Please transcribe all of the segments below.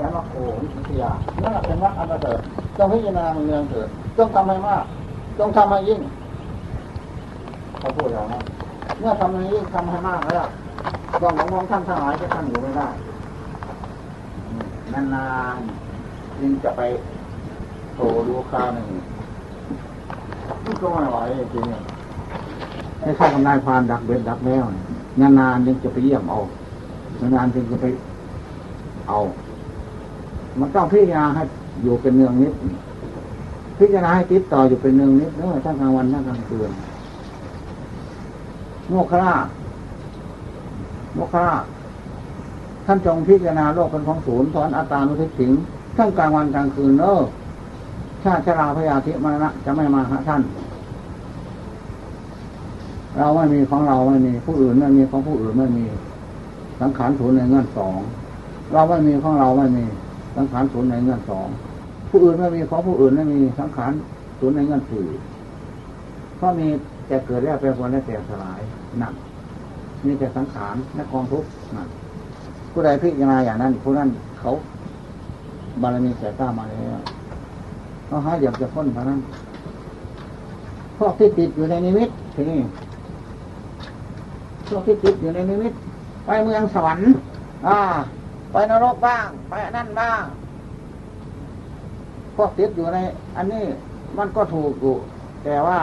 สนมรรคโอวิทยานั่นเป็นมรรคอันเสริฐต้องพิจารณาเมืองเถิดต้องทำให้มาก ต้องทำให้ยิ่งเขาพูดอย่างนั้นเมื่อทำให้ยิ่งทำให้มากแล้วต้องมองท่านทั้งหลายจะท่านอยู่ไม่ได้นานๆยิ่งจะไปโผล่ดูข้าวหนึ่งก็ไม่ไหวจริงๆให้ข้าทำนายพานดักเบ็ดดักแมวนานๆยังจะไปเยี่ยมเอานานๆจึงจะไปเอา มันต้องพิจารณาให้อยู่เป็นเนืองนิด พิจารณาให้ติดต่ออยู่เป็นเนืองนิดเนอทั้งกลางวันทั้งกลางคืนโมคราโมคราท่านจงพิจารณาโลกเป็นของศูนย์ถอนอัตตานุทิสิงทั้งกลางวันกลางคืนเนอชาติชราพยาธิมรณะจะไม่มาหาท่าน เราไม่มีของเราไม่มีผู้อื่นไม่มีของผู้อื่นไม่มี สังขารศูนย์ในเงื่อนสอง เราไม่มีของเราไม่มี สังขารศูนย์ในเงื่อนสองผู้อื่นไม่มีของผู้อื่นไม่มีสังขารศูนย์ในเงื่อนสี่เพราะมีแต่เกิดแล้วเป็นคนและแต่สลายหนักมีแต่สังขารและกองทุกข์หนักผู้ใดพิจารณาอย่างนั้นผู้นั้นเขาบารมีแก่กล้ามาแล้วเขาหาอยากจะพ้นเท่านั้นพวกที่ติดอยู่ในนิมิตทีนี้พวกที่ติดอยู่ในนิมิต ไปเมืองสวรรค์ อ่า ไปนรกบ้าง ไปนั่นบ้าง พวกติดอยู่ใน อันนี้มันก็ถูกอยู่ แต่ว่า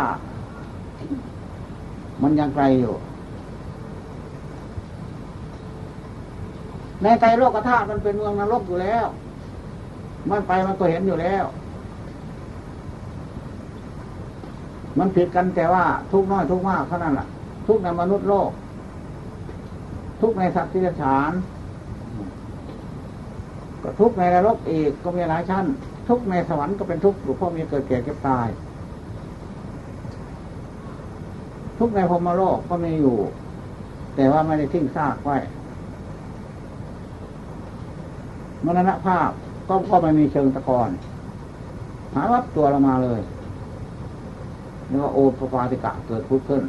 มันยังไกลอยู่ ในใจโลกธาตุมันเป็นเมืองนรกอยู่แล้ว มันไปมันก็เห็นอยู่แล้ว มันผิดกันแต่ว่าทุกน้อยทุกมากเท่านั้นแหละทุกในมนุษย์โลก ทุกในสัตว์ที่ฉาน ก็ทุกในนรกอีกก็มีหลายชั้น ทุกในสวรรค์ก็เป็นทุกข์อยู่พราะมีเกิดแก่เก็บตาย ทุกในพรมโลกก็มีอยู่ แต่ว่าไม่ได้ทิ้งซากไว้มรณภาพก็ก็ไม่มีเชิงตะกอนหาวับตัวเรามาเลยเรียกว่าโอปปาติกะเกิดพุทธขึ้น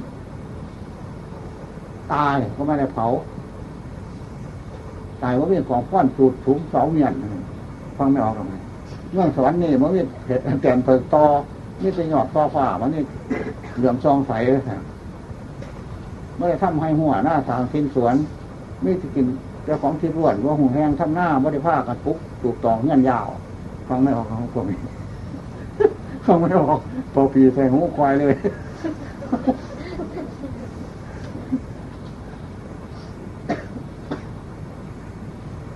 ตายก็ไม่ได้เผา ตายว่าเป็นของฟ้อนสูดถุงเสาเมียนฟังไม่ออกหรอกไงเรื่องสวรรค์นี่มันมีเห็ดแก่นเปิดตอนี่เป็นหยอดตอฟ้ามันนี่เหลื่อมซองใสเลยครับไม่ได้ทำให้หัวหน้าสางสิ้นสวนไม่จะกินเจ้าของที่ร่วนว่าหูแห้งทำหน้าไม่ได้ผ้ากันปุ๊บถูกตองเงี้ยยาวฟังไม่ออกของพวกนี้ฟังไม่ออกพอปีใส่หูควายเลย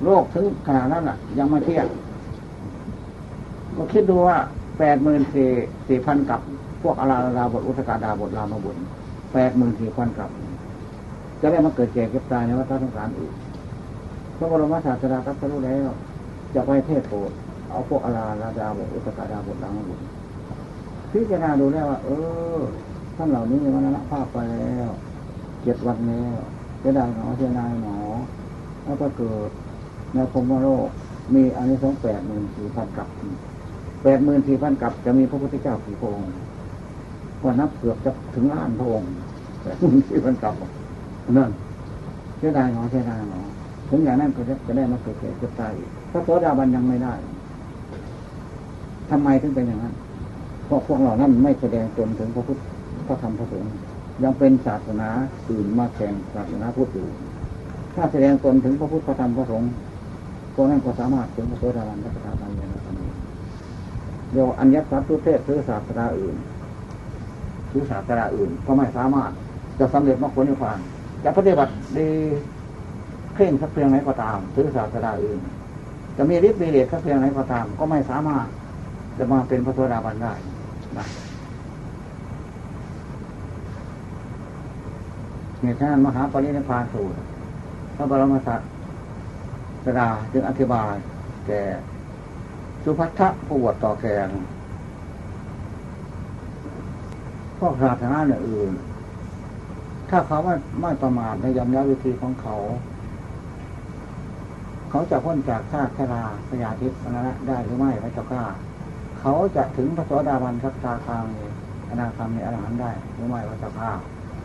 โลกถึงขนาดนั้นอะ ยังไม่เที่ยงก็คิดดูว่าแปดหมื่นสี่สี่พันกับ พวกอาราลาบทอุตกาดาบทรามาบุญแปดหมื่นสี่พันกับ จะได้มาเกิดแก่เก็บตายในวัฏสงสารอีกพระบรมศาสดาตรัสรู้แล้วจะไปเทศโปรดเอาพวกอาราลาดาบทอุตกาดาบทรามาบุญพิจารณาดูแล้วว่า เออท่านเหล่านี้มรณภาพไปแล้วเจ็ดวันแล้วจะได้หนอเสียนายหนอแล้วก็เกิด ในพมโลกมีอันนี้สองแปดหมื่นสี่พันกับแปดหมื่นสี่พันกับจะมีพระพุทธเจ้ากี่พระองค์ว่านับเกือบจะถึงล้านพระองค์แปดหมื่นสี่พันกับนั่นเสียดายหนอเสียดายหนอถึงอย่างนั้นก็จะได้มาเกิดแก่เจ็บตายพระโสดาบันยังไม่ได้ทำไมถึงเป็นอย่างนั้นเพราะพวกเรานั้นไม่แสดงตนถึงพระพุทธพระธรรมพระสงฆ์ยังเป็นศาสนาอื่นมาแข่งศาสนาพุทธอยู่ถ้าแสดงตนถึงพระพุทธพระธรรมพระสงฆ์ พวกนั้นก็สามารถถึงพระโสดาบันพระสดาบันอย่างนั้นเดี๋ยวอัญญสัตตุเทศหรือศาสนาอื่นหรือศาสนาอื่น ก็ไม่สามารถจะสำเร็จมรรคผลนิพพานจะปฏิบัติดีเคร่งสักเพียงไหนก็ตามหรือศาสนาอื่น จะมีฤทธิ์มีเดชสักเพียงไหนก็ตาม ก็ไม่สามารถจะมาเป็นพระโสดาบันได้นะเนี่ยท่านมหาปรินิพพานสูตรพระบรมศาส ดาจึงอธิบายแก่สุภัททะผู้บวชต่อแกงพวกศาสนาอื่น ถ้าเขาไม่ไม่ประมาทในยำยาวิธีของเขา เขาจะพ้นจากชาติชราพยาธิมรณะได้หรือไม่พระเจ้าข้าเขาจะถึงพระโสดาบันสักตาคางอนาคามีอรหันต์ได้หรือไม่พระเจ้าข้า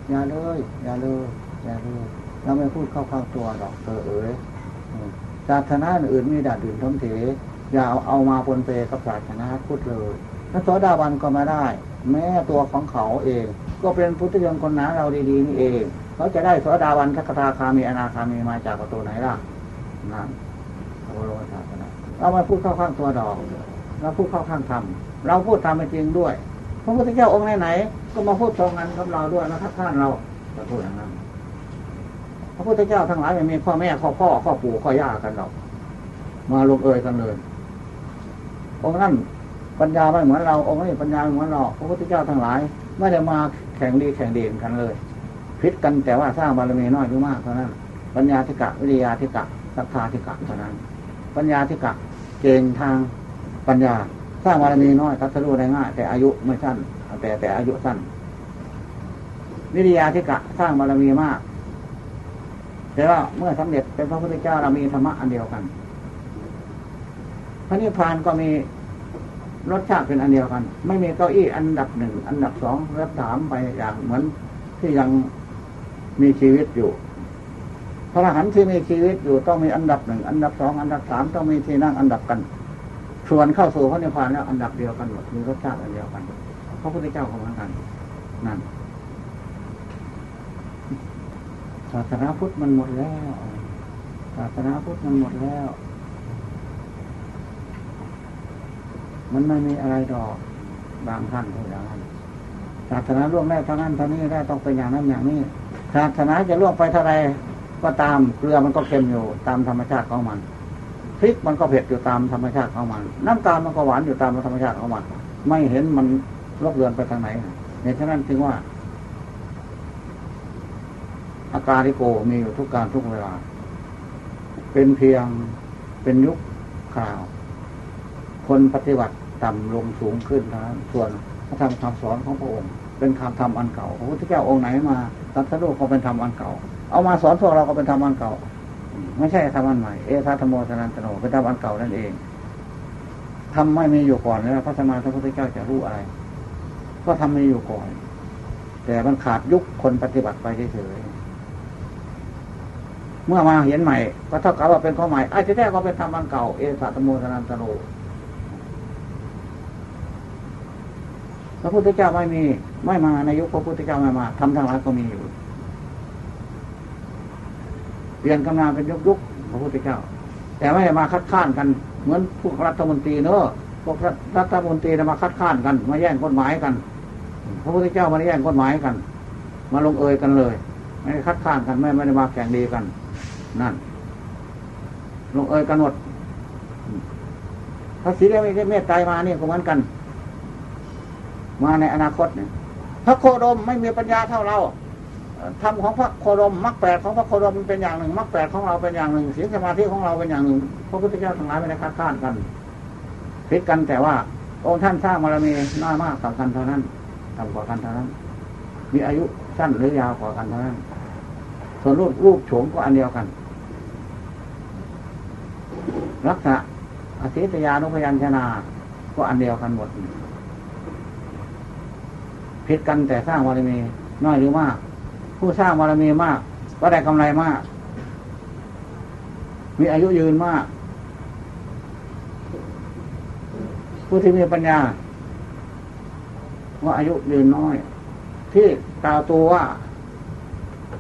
อย่าเลย อย่าเลยอย่าเลยเราไม่พูดเข้าๆตัวดอกเธอเอ๋ย ศาสนาอื่นมีดาดดื่นท้องเถอย่าเอาเอามาปนเปกับศาสนาพุทธเลยพระโสดาบันก็มาได้ แม้ตัวของเขาเอง ก็เป็นพุทธยนคนหนาเราดีๆนี่เองเขาจะได้โสดาบันทักตาคามีอนาคามีมาจากประตูไหนล่ะนั่นพระบรมศาสนาเรามาพูดเข้าข้างตัวดอกเราพูดเข้าข้างธรรมเราพูดตามเป็นจริงด้วยพระพุทธเจ้าองค์ไหนๆก็มาพูดตรงกันกับเราด้วยนะทักท่านเราจะพูดอย่างนั้น พระพุทธเจ้าทั้งหลายมันมีพ่อแม่ข้อพ่อข้อปู่ข้อย่ากันหรอก มาลงเอยกันเลยองค์นั้นปัญญาไม่เหมือนเราองค์นี้ปัญญาไม่เหมือนเราพระพุทธเจ้าทั้งหลาย ไม่ได้มาแข่งดีแข่งเด่นกันเลยพิษกันแต่ว่าสร้างบารมีน้อยหรือมากเท่านั้น ปัญญาธิกะวิริยาธิกะศรัทธาธิกะเท่านั้น ปัญญาธิกะเก่งทางปัญญาสร้างบารมีน้อยทัศรู้ได้ง่ายแต่อายุไม่สั้นแต่แต่อายุสั้นวิริยาธิกะสร้างบารมีมาก แต่ว่าเมื่อสำเร็จเป็นพระพุทธเจ้าเรามีธรรมะอันเดียวกัน พระนิพพานก็มีรสชาติเป็นอันเดียวกัน ไม่มีเก้าอี้อันดับหนึ่งอันดับสองระดับสามไปอย่างเหมือนที่ยังมีชีวิตอยู่ พระอรหันต์ที่มีชีวิตอยู่ต้องมีอันดับหนึ่งอันดับสองอันดับสามต้องมีที่นั่งอันดับกัน ส่วนเข้าสู่พระนิพพานแล้วอันดับเดียวกันหมดมีรสชาติอันเดียวกันพระพุทธเจ้าของมันกันนั่นศาสนาพุทธมันหมดแล้ว ศาสนาพุทธมันหมดแล้ว มันไม่มีอะไรดอก บางท่านพูดอย่างนั้นศาสนาล่วงได้เท่านั้นเท่านี้ได้ต้องเป็นอย่างนั้นอย่างนี้ ศาสนาจะล่วงไปเท่าไรก็ตามเกลือมันก็เค็มอยู่ตามธรรมชาติของมันพริกมันก็เผ็ดอยู่ตามธรรมชาติของมัน น้ำตาลมันก็หวานอยู่ตามธรรมชาติของมัน ไม่เห็นมันลบเลือนไปทางไหนเหตุฉะนั้นจึงว่า อาการที่โกมีอยู่ทุกการทุกเวลา เป็นเพียงเป็นยุคข่าว คนปฏิบัติต่ำลงสูงขึ้นเท่านั้นส่วนพระธรรมคำสอนของพระองค์ เป็นคำธรรมอันเก่าพระพุทธเจ้าองค์ไหนมาตัดสรุปก็เป็นธรรมอันเก่า เอามาสอนพวกเราก็เป็นธรรมอันเก่า ไม่ใช่ธรรมอันใหม่เอธาธรรมโมสนันตโนเป็นธรรมอันเก่านั่นเองทำไม่มีอยู่ก่อนแล้วพระสมมาพระพุทธเจ้าจะรู้อะไร ก็ทำไม่อยู่ก่อน แต่มันขาดยุคคนปฏิบัติไปเฉย เมื่อมาเห็นใหม่ ก็เท่ากับว่าเป็นข้อใหม่ไอาจจะแท้ก็เป็นธรรมอันเก่าเอธาธรรมโมสนันตโนพระพุทธเจ้าไม่มี ไม่มาในยุคพระพุทธเจ้าไม่มาทำทางหลายก็มีอยู่เปลี่ยนกำนาเป็นยุคยุคพระพุทธเจ้า แต่ไม่ได้มาคัดค้านกัน เหมือนพวกรัฐมนตรีเนอะพวกรัฐมนตรีมาคัดค้านกัน มาแย่งกฎหมายกัน พระพุทธเจ้ามาแย่งกฎหมายกัน มาลงเอยกันเลย ไม่ได้คัดค้านกันไม่ไม่ได้มาแข่งดีกัน นั่น ลงเอยกันหมดพระศรีได้ไม่ได้เมตตามาเนี่ก็เหมือนกัน มาในอนาคตเนี่ยพระโคดมไม่มีปัญญาเท่าเราธรรมของพระโคดมมรรคแปดของพระโคดมเป็นอย่างหนึ่งมรรคแปดของเราเป็นอย่างหนึ่งศีลสมาธิของเราเป็นอย่างหนึ่งพระพุทธเจ้าทั้งหลายไม่ได้คัดค้านกันพิดกันแต่ว่าองค์ท่านสร้างบารมีน้อยมากต่ำกันเท่านั้นต่ำกว่ากันเท่านั้น มีอายุสั้นหรือยาวกว่ากันเท่านั้น ส่วนรูปรูปโฉมก็อันเดียวกัน รักษาอาศิตยานุพยัญชนาก็อันเดียวกันหมดผิดกันแต่สร้างบารมีน้อยหรือมาก ผู้สร้างบารมีมาก ก็ได้กำไรมาก มีอายุยืนมาก ผู้ที่มีปัญญา ว่าอายุยืนน้อย ที่กล่าวตัวว่า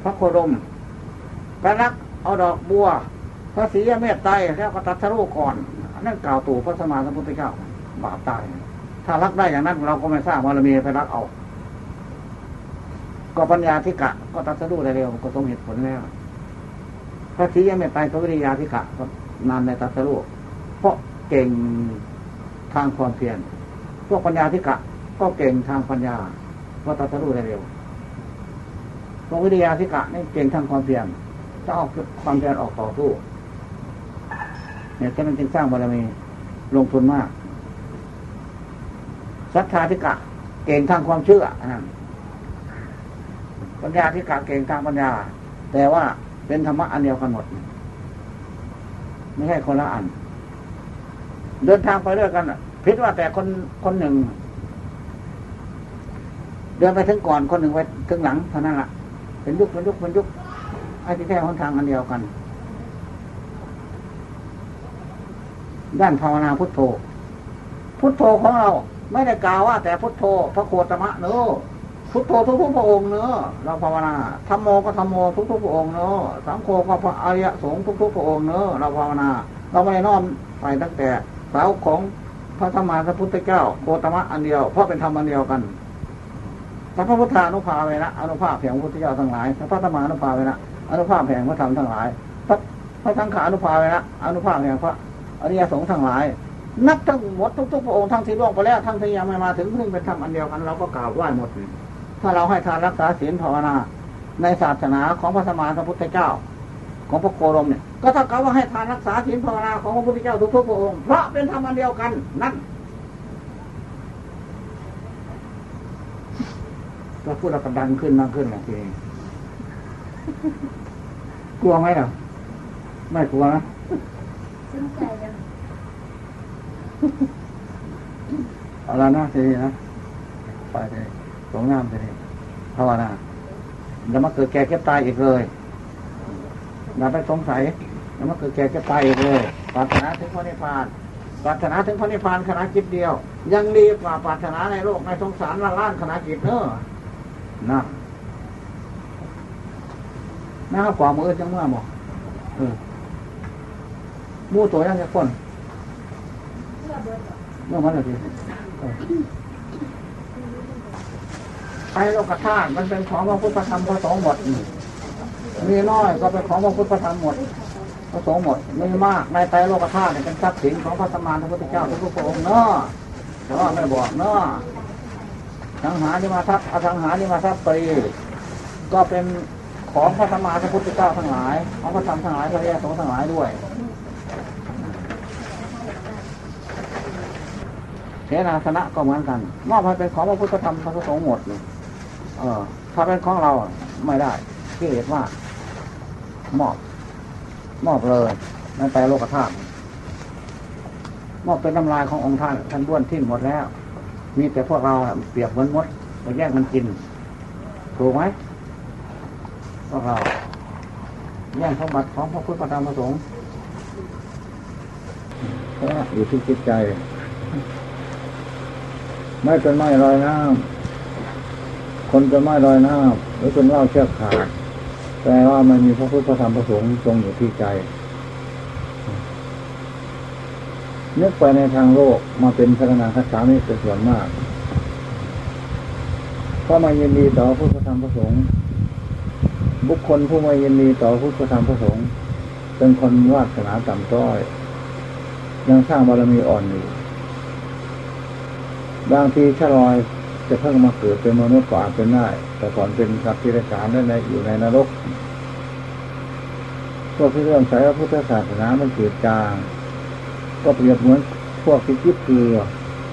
พระโคดมกระนักเอาดอกบัว ระศรีเมตไตรแล้วก็ตัดสรุก่อนนั่นกล่าวตัวพระสมมาสัมพุทธเจ้าบาปตาย ถ้ารักได้อย่างนั้น เราก็ไม่สร้างบารมีไปรักเอา ก็ปัญญาธิกะ ก็ตัดสู้ได้เร็วก็สมเหตุผลแล้วพระทียังไม่ตายก็วิริยาธิกะก็นานในตัดสู้เพราะเก่งทางความเพียรพวกปัญญาธิกะ ก็เก่งทางปัญญาก็ตัดสู้ได้เร็วพวกวิริยาธิกะนี่เก่งทางความเพียรจะออกความเพียรออกต่อสู้ เนี่ยฉะนั้นจึงสร้างบารมีลงทุนมากศรัทธาธิกะ เก่งทางความเชื่อปัญญาที่กาเก่งทางปัญญา แต่ว่าเป็นธรรมะอันเดียวกันหมด ไม่ใช่คนละอัน เดินทางไปเรื่อยกันพิดว่าแต่คนคนหนึ่ง เดินไปถึงก่อนคนหนึ่งไปถึงหลังเท่านั้นละเป็นยุคเป็นยุคเป็นยุคไอ้ที่แท้หนทางอันเดียวกัน ด้านภาวนาพุทโธ พุทโธของเราไม่ได้กล่าวว่า แต่พุทโธ พระโคตมะเนอพุทโธทุกๆพระองค์เนอะเราภาวนาธรรมโมก็ธรรมโมทุกๆพระองค์เนอะสังโฆก็พระอริยสงฆ์ทุกๆพระองค์เนอะเราภาวนา เราไม่ได้น้อมไปตั้งแต่สาวของพระธรรมาสัพพุทธเจ้าโคตมะอันเดียวเพราะเป็นธรรมอันเดียวกันพระพุทธานุภาเวนะอนุภาพแห่งพระพุทธเจ้าทั้งหลายพระธรรมานุภาเวนะอนุภาพแห่งพระธรรมทั้งหลายพระพระสังขานุภาเวนะอนุภาพแห่งพระ อริยสงฆ์ทั้งหลาย นับทั้งหมดทุกๆพระองค์ทั้งที่ล่วงไปแล้วทั้งที่ยังไม่มาถึงเพิ่งเป็นธรรมอันเดียวกันเราก็กล่าวไหว้หมด ถ้าเราให้ทานรักษาศีลภาวนา ในศาสนาของพระสมานพระพุทธเจ้า ของพระโคดมเนี่ย ก็ถ้ากับว่าให้ทานรักษาศีลภาวนาของพระพุทธเจ้าทุกๆพระองค์เพราะเป็นธรรมอันเดียวกันนั่นก็พูดแล้วก็ดังขึ้นดังขึ้นนะทีนี้กลัวไหมล่ะ ไม่กลัวนะสนใจ เอาละนะทีนี้นะไปทีนี้สงน้ำทีนี้ภาวนาอย่ามาเกิดแก่เก็บตายอีกเลยอย่าไปสงสัยอย่ามาเกิดแก่เก็บตายอีกเลยปรารถนาถึงพระนิพพานปรารถนาถึงพระนิพพานขณะจิตเดียว ยังดีกว่าปรารถนาในโลกในสงสารล้านล้านขณะจิตเนอะนะหน้าขวามือจังเมื่อบอกเออมู่ตัวยังจะคน เพื่อเบิดเหรอเมื่อมันอะไรไอ้โลกธาตุมันเป็นของพระพุทธธรรมพระสงฆ์หมด มีน้อยก็เป็นของพระพุทธธรรมหมดพระสงฆ์หมด มีมากในไตโลกธาตุเนี่ยเป็นทรัพย์สินของพระสมานพระพุทธเจ้าทุกพระองค์เนาะแต่ว่าไม่บอกเนาะสังหาริมาทรัพย์อสังหาริมาทรัพย์ปรีก็เป็นของพระสมานพระพุทธเจ้าทั้งหลายของพระธรรมทั้งหลายพระเรียสงฆ์ทั้งหลายด้วย เสนาสนะก็เหมือนกันมอบให้เป็นของพระพุทธธรรมพระสงฆ์หมดเลยเออ ถ้าเป็นของเราไม่ได้ที่เรียกว่ามอบ มอบเลยนั่นแต่โลกธาตุมอบเป็นน้ำลายขององค์ท่านท่านบ้วนทิ้งหมดแล้ว มีแต่พวกเราเปรียบเหมือนมดไปแย่งมันกินถูกไหมพวกเราแย่งสมบัติของพระพุทธธรรมพระสงฆ์อยู่ที่จิตใจ ไม่เป็นไม้ลอยน้ำคนเป็นไม้ลอยน้ำหรือเป็นว่าวเชือกขาดแต่ว่ามันมีพระพุทธธรรมประสงค์ทรงอยู่ที่ใจนึกไปในทางโลกมาเป็นพระนาคสามิเป็นส่วนมาก เพราะมายินดีต่อพุทธธรรมประสงค์บุคคลผู้มายินดีต่อพุทธธรรมประสงค์เป็นคนวาสนาต่ำต้อย ยังสร้างบารมีอ่อนอยู่ บางทีถ้าลอยจะเพิ่งมาเกิดเป็นมนุษย์ก็อาจเป็นได้ แต่ก่อนเป็นสัตว์ที่ไรสารได้ในอยู่ในนรกพวกที่เริ่มใช้พระพุทธศาสนามันเกิดจาง ก็เปรียบเหมือนพวกที่คิดเกลือ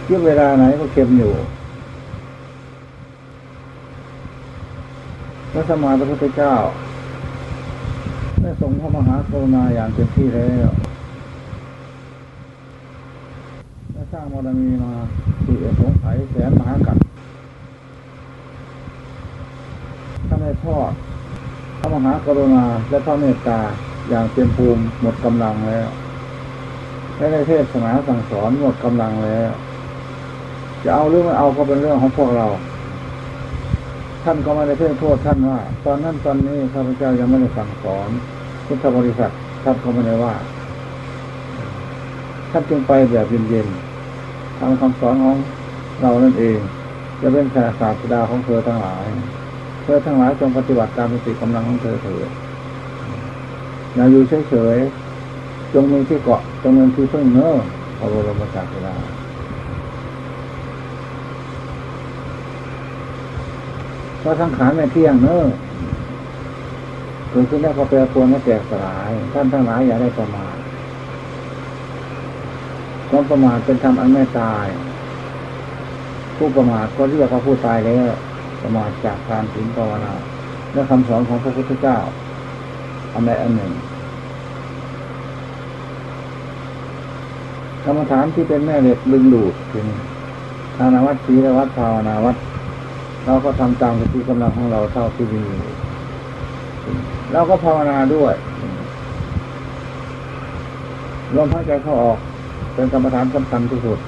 คิดเวลาไหนก็เค็มอยู่พระสมมาพระพุทธเจ้าได้ทรงพระมหากรุณาอย่างเต็มที่แล้วได้สร้างบารมีมา สี่สงไขยแสนมหากัปถ้าไม่ทอดพระมหากรุณาและพระเมตตาอย่างเต็มภูมิหมดกำลังแล้วและในเทศนาสั่งสอนหมดกำลังแล้ว จะเอาหรือไม่เอาก็เป็นเรื่องของพวกเรา ท่านก็ไม่ได้เพ่งโทษท่านว่า ตอนนั้นตอนนี้ข้าพเจ้ายังไม่ได้สั่งสอนพุทธบริษัทท่านก็ไม่ได้ว่า ท่านจึงไปแบบเย็นๆ ทำคำสอนของเรานั่นเอง จะเป็นแค่ศาสดาของเธอทั้งหลาย เธอทั้งหลายจงปฏิบัติตามสติกำลังของเธอเถิดอย่าอยู่เฉยๆจงมีที่เกาะจงมีที่พึ่งเน้อพระบรมศาสดาเพราะสังขารไม่เที่ยงเน้อเกิดขึ้นแล้วก็แปรปรวนและแตกสลาย ท่านทั้งหลายอย่าได้ประมาท ความประมาทเป็นธรรมอันไม่ตาย ผู้ประมาทก็เรียกว่าผู้ตายแล้ว ประมาทจากการถึงภาวนาและคำสอนของพระพุทธเจ้า อันใดอันหนึ่งกรรมฐานที่เป็นแม่เหล็กลึงดูดถึงทานาวัตศีลวัตภาวนาวัตเราก็ทำตามสติกำลังของเราเท่าที่มีเราก็ภาวนาด้วยลมหายใจเข้าออก เป็นกรรมฐานสำคัญที่สุด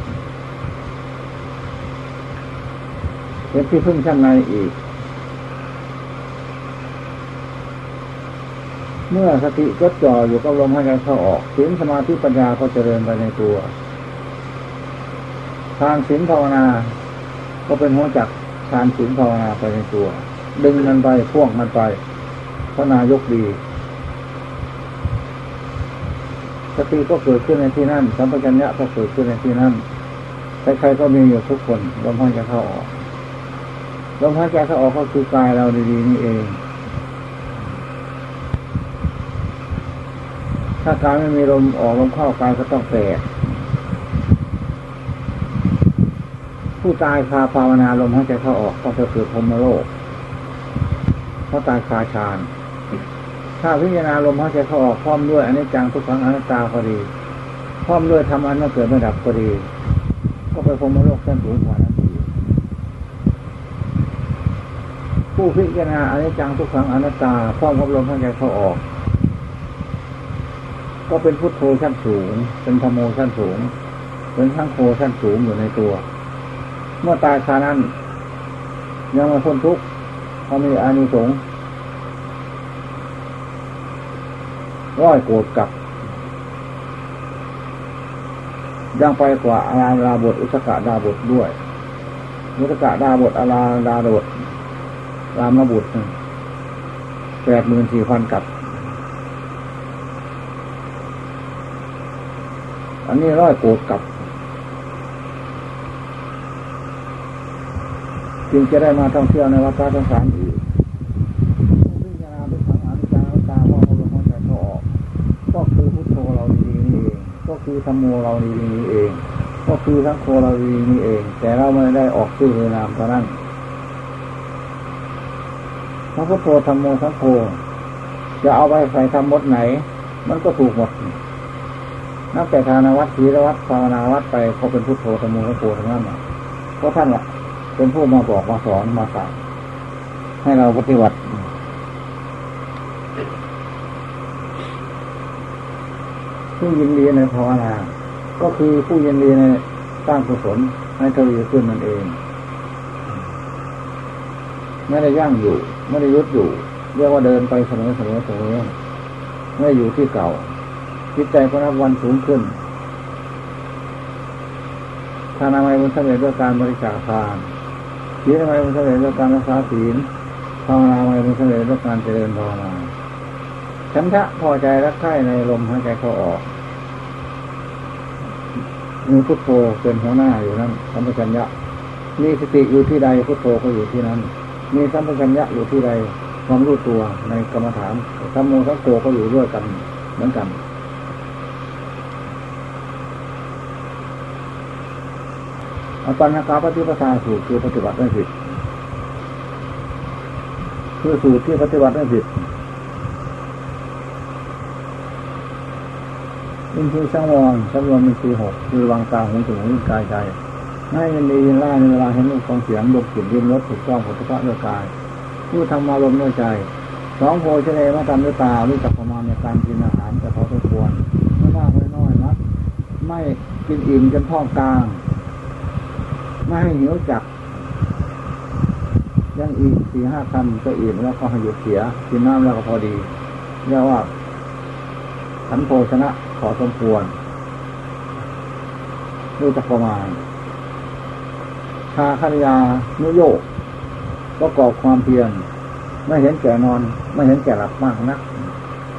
เป็นที่พึ่งชั้นในอีก เมื่อสติจดจ่ออยู่กับลมหายใจเข้าออกศีลสมาธิปัญญาก็เจริญไปในตัว ทานศีลภาวนา ก็เป็นหัวจักทานศีลภาวนาไปในตัว ดึงมันไปพ่วงมันไปพระนายกดี สติก็เกิดขึ้นในที่นั่น สัมปชัญญะก็เกิดขึ้นในที่นั่นใครๆก็มีอยู่ทุกคนลมหายใจเข้าออกลมหายใจเข้าออกก็คือกายเราดีๆนี่เอง ถ้ากายไม่มีลมออกลมเข้ากายก็ต้องแตกผู้ตายคาภาวนาลมหายใจเข้าออกก็จะเกิดพรมโลกเพราะตายคาฌาน ถ้าพิจารณาลมหายใจเข้าออกพร้อมด้วยอนิจจังทุกขังอนัตตาก็ดี พร้อมด้วยทำอันไม่เกิดไม่ดับก็ดี ก็ไปพรมโลกชั้นสูงกว่านั้นอีกผู้พิจารณาอนิจจังทุกขังอนัตตาพร้อมกับลมหายใจเข้าออก ก็เป็นพุทโธชั้นสูง เป็นธรรมโมชั้นสูง เป็นทั้งโคชั้นสูงอยู่ในตัว เมื่อตายคานั้น ยังไม่พ้นทุกข์เขามีอานิสงส์ ร้อยโกรธกับยังไปกว่าอาราดาบทอุสกะดาบทด้วย อุสกะดาบทอาราดาบทรามบุตรแปดหมื่นสี่พันกับ อันนี้ร้อยโกรธกับ จึงจะได้มาท่องเที่ยวในวัดพระสงสารอีกพิจารณาด้วยขังอนิจจังอนัตตาพ่อเราเข้าใจเขาออก ก็คือพุทโธเราดีๆนี่เอง ก็ คือธรรมโมเราดีนี่เอง ก็คือทั้งโคเราดีนี่เอง แต่เราไม่ได้ออกชื่อเลยนามเท่านั้นพระพุทโธธรรมโมทั้งโคจะเอาไปใส่ทำมดไหน มันก็ถูกหมดนับแต่ทานวัดศีลวัดภาวนาวัดไปเขาเป็นพุทโธธรรมโมทั้งโคทั้งนั้นเพราะท่านละเป็นผู้มาบอกมาสอนมาสั่งให้เราปฏิบัติ ผู้ยินดีในภาวนา ก็คือผู้ยินดีในสร้างกุศลให้ทวีขึ้นนั่นเอง ไม่ได้ย่างอยู่ ไม่ได้ยุดอยู่ เรียกว่าเดินไปเสมอเสมอเสมอไม่ได้อยู่ที่เก่า จิตใจก็นับวันสูงขึ้นทานามัยมันสำเร็จด้วยการบริจาคทานศีลทำไมมันสำเร็จด้วยการรักษาศีลภาวนาทำไมมันสำเร็จด้วยการเจริญภาวนา ฉันทะพอใจรักใคร่ในลมหายใจเข้าออกมีพุทโธเป็นหัวหน้าอยู่นั่นสัมปชัญญะมีสติอยู่ที่ใดพุทโธก็อยู่ที่นั้น มีสัมปชัญญะอยู่ที่ใดความรู้ตัวในกรรมฐานสัมโมสังโฆก็อยู่ด้วยกันเหมือนกันอปัญญากาปฏิปทาสูตรคือปฏิบัติไม่ผิดคือสูตรที่ปฏิบัติไม่ผิด อินทรีย์สังวรสังวรมีสี่หกคือวางตาหูจมูกกายใจให้ยินดียินร้ายในเวลาเห็นรูปของเสียงดมกลิ่นริมรสถูกต้องผลิภัณฑ์ด้วยกาย ผู้ทำอารมณ์ด้วยใจสองโพชเลมาทำด้วยตารู้จักประมาณในการกินอาหารแต่พอสมควรไม่มากไม่น้อยนักไม่กินอิ่มจนท้องกลางไม่ให้หิวจักยังอีกสี่ห้าคำก็อิ่มแล้วก็หยุดเสียกินน้ำแล้วก็พอดีเรียกว่าขันโภชนะ ขอสมควรรู้จักประมาณชาคริยานุโยกประกอบความเพียรไม่เห็นแก่นอน ไม่เห็นแก่หลับมากนัก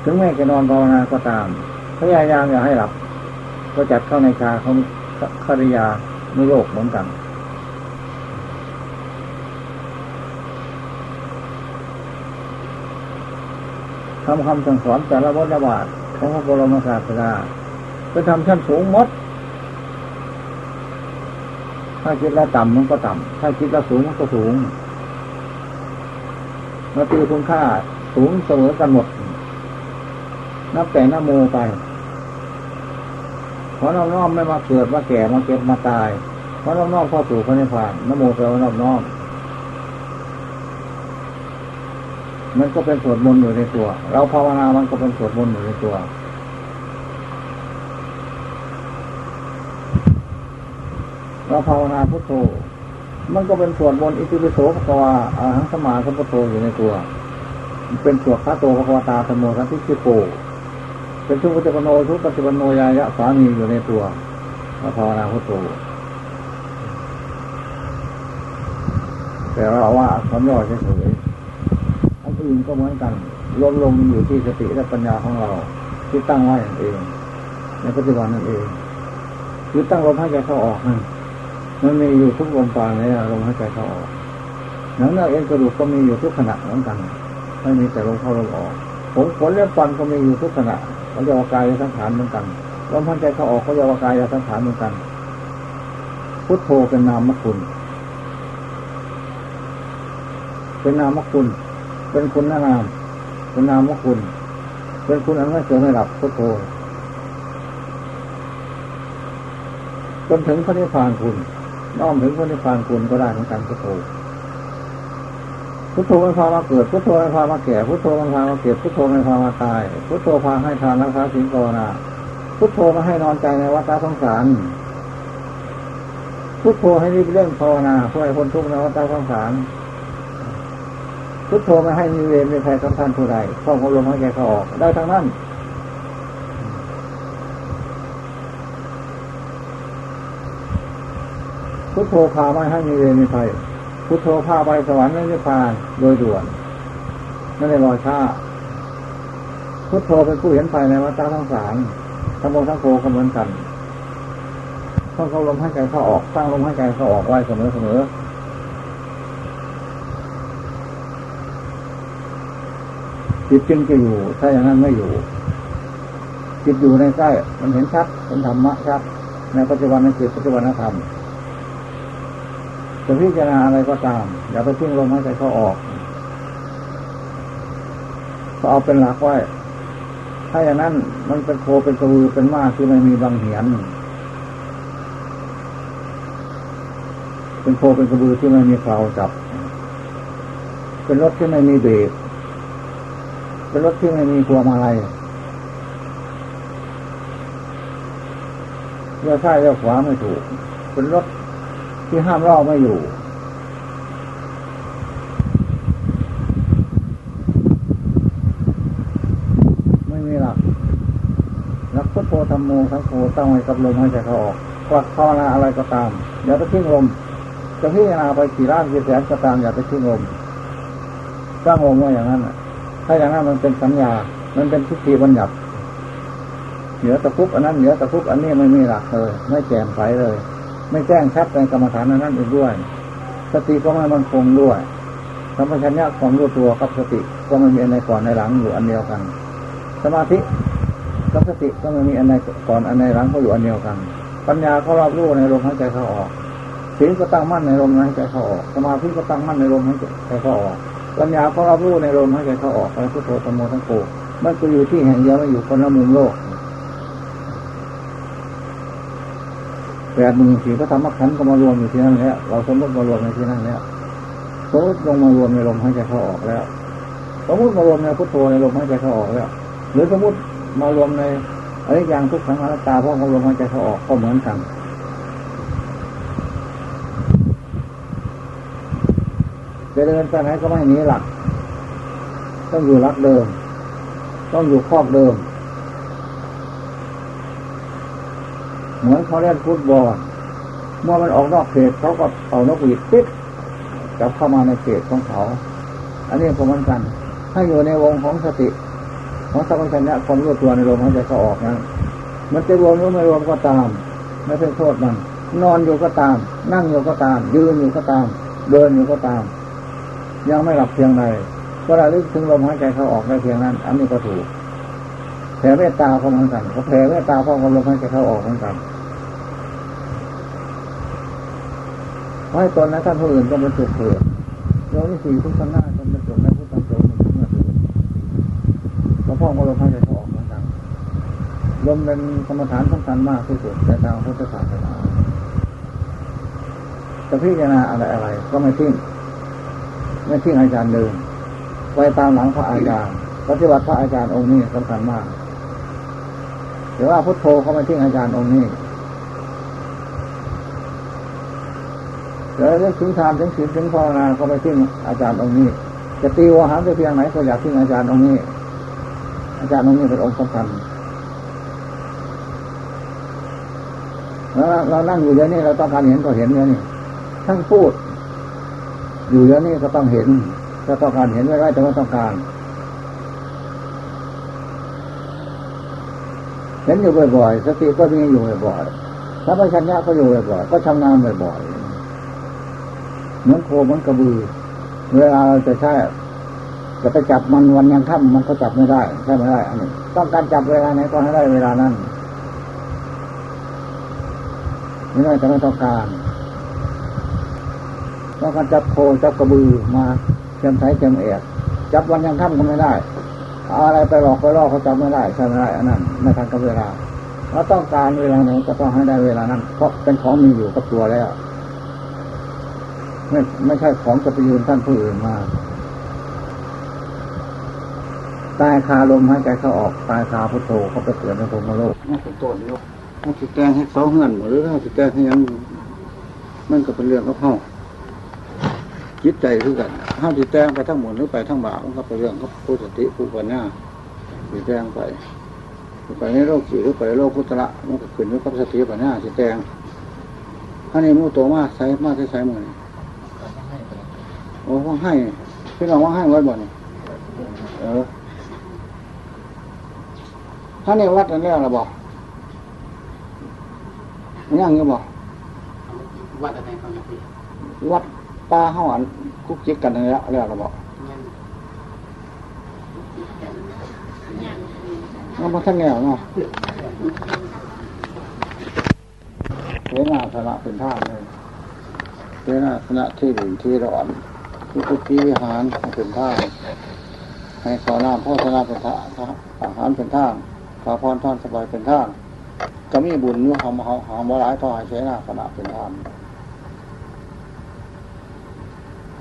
ถึงแม้จะนอนภาวนาก็ตาม พยายามอย่าให้หลับ ก็จัดเข้าในชาของคริยานุโยกเหมือนกันทำคำสั่งสอนแต่ละวัฏบาท ของพระบรมศาสดาเป็นทำชั้นสูงมด ถ้าคิดแล้วต่ำมันก็ต่ำถ้าคิดแล้วสูงมันก็สูงมาตีคุณค่าสูงเสมอกันหมด นับแต่นโมไปเพราะน้อมน้อมไม่มาเกิดมาแก่มาเก็บมาตาย เพราะน้อมน้อมเข้าสู่พระนิพพานนโมแปลว่าน้อมน้อม มันก็เป็นสวดมนต์อยู่ในตัว เราภาวนามันก็เป็นสวดมนต์อยู่ในตัว เราภาวนาพุทโธ มันก็เป็นส่วนบนอิติปิโสภควาอาหังสมาสัมพุทโธอยู่ในตัว เป็นสวนพระโตภควตาธรรมโมทันทิชิโป เป็นทุกขจปโนทุกปัจจุบันโนยายะสามีอยู่ในตัวเราภาวนาพุทโธแต่เราว่าคำย่อเฉย อื่นก็เหมือนกันรวมลงอยู่ที่สติและปัญญาของเรา ที่ตั้งไว้เอง ในปัจจุบันนั่นเองคือตั้งลมหายใจเข้าออกนั่นมันมีอยู่ทุกลมปราณเลยลมหายใจเข้าออกหนังเนื้อเอ็นกระดูกก็มีอยู่ทุกขณะเหมือนกันไม่มีแต่ลมเข้าลมออก ผมขนเล็บฟันก็มีอยู่ทุกขณะเขาจะวากายสังขารเหมือนกันลมหายใจเข้าออกเขาจะวากายสังขารเหมือนกัน พุทโธเป็นนามคุณ เป็นนามคุณ เป็นคุณนามเป็นนามว่าคุณ เป็นคุณอันไม่เกิดไม่หลับพุทโธจนถึงพระนิพพานคุณน้อมถึงพระนิพพานคุณก็ได้เหมือนกันพุทโธพุทโธมันพามาเกิดพุทโธมันพามาแก่พุทโธมันพามาเก็บพุทโธมันพามาตายพุทโธพาให้ทานรักษาศีลภาวนาพุทโธมาให้นอนใจในวัฏสงสารพุทโธให้รีบเร่งภาวนาเพื่อให้พ้นทุกข์ในวัฏสงสาร พุทโธไมาให้มีเวรมีภัยกับท่านผู้ใดข้องลมหายใจเข้าออก ได้ทั้งนั้นพุทโธพาไม่ให้มีเวรมีภัยพุทโธพาไปสวรรค์นิพพานโดยด่วนไม่ได้รอช้าพุทโธเป็นผู้เห็นภัยในวัฏสงสารทั้งโมทั้งโคก็เหมือนกันต้องเข้าลมให้ใจเข้าออกสร้างลมให้ใจเข้าออกไว้เสมอเสมอ จิตจึงจะอยู่ ถ้าอย่างนั้นไม่อยู่ จิตอยู่ในใกล้มันเห็นชัดเป็นธรรมะชัดในปัจจุบันในจิตปัจจุบันธรรมจะพิจารณาอะไรก็ตาม อย่าไปทิ้งลมหายใจเข้าออกก็เอาเป็นหลักไว้ ถ้าอย่างนั้นมันเป็นโคเป็นกระบือเป็นมาที่ไม่มีบางเหียน เป็นโคเป็นกระบือที่ไม่มีคราวจับ เป็นรถที่ไม่มีเบรก เป็นรถที่ไม่มีพวงมาลัยเลี้ยวซ้ายเลี้ยวขวาไม่ถูก เป็นรถที่ห้ามล่อไม่อยู่ไม่มีหลักนักพุทโธธรรมโมสังโฆตั้งไว้กับลมหายใจเข้าออกกวักภาวนาอะไรก็ตาม อย่าไปทิ้งลม จะพิจารณาไปกี่ล้านกี่แสนก็ตามอย่าไปทิ้งลมตั้งลมไว้อย่างนั้น ถ้าอย่างนั้นมันเป็นสัญญา มันเป็นทิฏฐิบัญญัติเหนือตะคุบอันนั้นเหนือตะคุบอันนี้ไม่มีหลักเลย ไม่แจ่มใสเลย ไม่แจ้งชัดในกรรมฐานอันนั้นอีกด้วย สติก็ไม่มันคงด้วยสัมปชัญญะความรู้ตัวกับสติก็ไม่มีอันในก่อนในหลังอยู่อันเดียวกัน สมาธิกับสติก็ไม่มีอันในก่อนอันในหลังก็อยู่อันเดียวกัน ปัญญาเขารอบรู้ในลมหายใจเข้าออกศีลก็ตั้งมั่นในลมหายใจเข้าออกสมาธิก็ตั้งมั่นในลมหายใจเข้าออก ปัญญาเขารอบรู้ในลมหายใจเข้าออกอะไรพุทโธธรรมโมทั้งโกมันก็อยู่ที่แห่งเดียวไม่อยู่คนละมุมโลกแปดหมื่นสี่พระธรรมขันธ์ก็มารวมอยู่ที่นั่นแล้วเราสมมติมารวมในที่นั่นแล้วสมมติลงมารวมในลมหายใจเข้าออกแล้วสมมติมารวมในพุทโธในลมหายใจเข้าออกแล้ว หรือสมมติมารวมในอะไรอย่างทุกขังอนัตตาเพราะของลมหายใจเข้าออกก็เหมือนกัน จะเดินไปไหนก็ไม่หนีหลัก ต้องอยู่รักเดิม ต้องอยู่ครอบเดิม เหมือนเขาเล่นฟุตบอลเมื่อมันออกนอกเขตเขาก็เอานกหวีดปิ๊บกลับเข้ามาในเขตของเขา อันนี้ก็เหมือนกันให้อยู่ในวงของสติของสัมปชัญญะความรู้ตัวในลมหายใจเขาออกนั้นมันจะรวมหรือไม่รวมก็ตาม ไม่เป็นโทษมันนอนอยู่ก็ตาม นั่งอยู่ก็ตาม ยืนอยู่ก็ตาม เดินอยู่ก็ตาม ยังไม่หลับเพียงใดก็ระลึกถึงลมหายใจเขาออกได้เพียงนั้น อันนี้ก็ถูกแผ่เมตตาเขาเหมือนกันเขาแผ่เมตตาพราะลมหายใจเขาออกเหมือนกันให้ตนและท่านผู้อื่นก็เป็นสุขเถิดโยนิสีทุกข์หน้าจนเป็นสุขในพุทธโสมเมื่อเถิดเพราะพ่อลมหายใจเขาออกเหมือนกันลมเป็นกรรมฐานสำคัญมากที่สุดในทางพุทธศาสนาจะพิจารณาอะไรอะไรก็ไม่ทิ้ง ไม่ทิ้งอาจารย์เดิมไว้ตามหลังพระอาจารย์ปฏิบัติพระอาจารย์องค์นี้สำคัญมากแต่ว่าพุทโธเขาไม่ทิ้งอาจารย์องค์นี้แล้วเรื่องถึงทานถึงศีลถึงภาวนาก็ไปทิ้งอาจารย์องค์นี้ จะตีวหารไปเพียงไหนก็อยากทิ้งอาจารย์องค์นี้ อาจารย์องค์นี้เป็นองค์สำคัญแล้วเรานั่งอยู่เดี๋ยวนี้เราต้องการเห็นก็เห็นเดี๋ยวนี้ทั้งพูด อยู่เดี๋ยวนี้ก็ต้องเห็นถ้าต้องการเห็นไม่ได้แต่ว่าต้องการ เห็นอยู่บ่อยๆสติก็มีอยู่บ่อยๆถ้าไม่ชัญญะก็อยู่บ่อยๆก็ชำนาญบ่อยๆเหมือนโคเหมือนกระบือ เวลาเราจะใช้จะไปจับมันวันยังค่ำมันก็จับไม่ได้ใช่ไม่ได้อันนี้ต้องการจับเวลาไหนก็ให้ได้เวลานั้นไม่ได้แต่ไม่ต้องการ ต้องการจับโคจับกระบือมาเทียมไถเทียมเอกจับวันยังค่ำก็ไม่ได้เอาอะไรไปหลอกไปล่อเขาจับไม่ได้ใช่ไม่ได้อันนั้นไม่ทันกับเวลาเราต้องการเวลาไหนก็ต้องให้ได้เวลานั้น เพราะเป็นของมีอยู่กับตัวแล้ว ไม่ไม่ใช่ของจะไปยืนท่านผู้อื่นมาตายคาลมหายใจเข้าออกตายคาพุทโธเขาไปเตือนในพมโลกนี่เป็นต้นโยกเขาสิแกงให้เขาเหือนหรือเขาสิแกงให้ยังมันก็เป็นเรื่องของเขา คิดใจคือกันห้ามสิแตงไปทั้งหมดหรือไปทั้งบ่าวมันก็เป็นเรื่องของผู้สติผู้ปัญญาสิแตงไปไปในโลกสีหรือไปในโลกพุทธละมันก็ขึ้นอยู่กับสติปัญญาสิแตงอันนี้มูโตมากใช้มากใช้ใช้มือโอ้ว่าให้พี่น้องว่าให้ไว้บ่เนี่ยเออถ้าในวัดนั่นแล้วเราบอกยังยังบอกวัดอะไรครับพี่วัด ตาห้าอันคุกจิกกันนั่นแล้วแล้วเราบอกงั้นงั้นมาทั้งแนวเนาะเวนาสนะเป็นท่าเลยเวนาสนะที่หนึ่งที่ร้อนที่กุฏิวิหารเป็นท่าให้ขอน้ำพ่อสนะเป็นท่าอาหารเป็นท่าขอพรท่อนสบายเป็นท่าก็มีบุญอยู่หอมหอมหอมบ่หลายต่อให้เสนาสนะเป็นท่า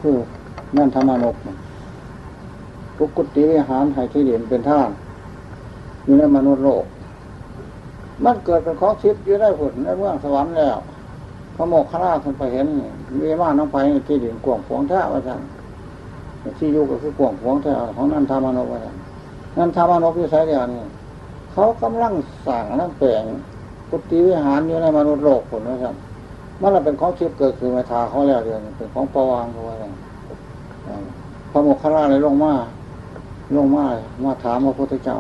คือนั่นธรรมานกทุกกุฏิวิหารให้ที่เด่นเป็นท่าอยู่ในมนุษย์โลก มันเกิดเป็นของชิดอยู่ได้ผลในเมืองสวรรค์แล้วพระโมกขราคนไปเห็นมีมาน้องไปที่ดินกวางผวงแท้ว่าท่านที่อยู่ก็คือกวางผวงแท้ของนั่นทามานพว่าท่านนั่นทามานพที่สายเดียวนี่เขากำลังสั่งนั่งแปลงกุฏิวิหารอยู่ในมนุษย์โลกผลว่าท่าน มันเป็นของชิดเกิดขึ้นมาทาเขาแล้วเดียวเป็นของประวางเขาว่าท่านพระโมกขราเลยลงมาลงมามาถามพระพุทธเจ้า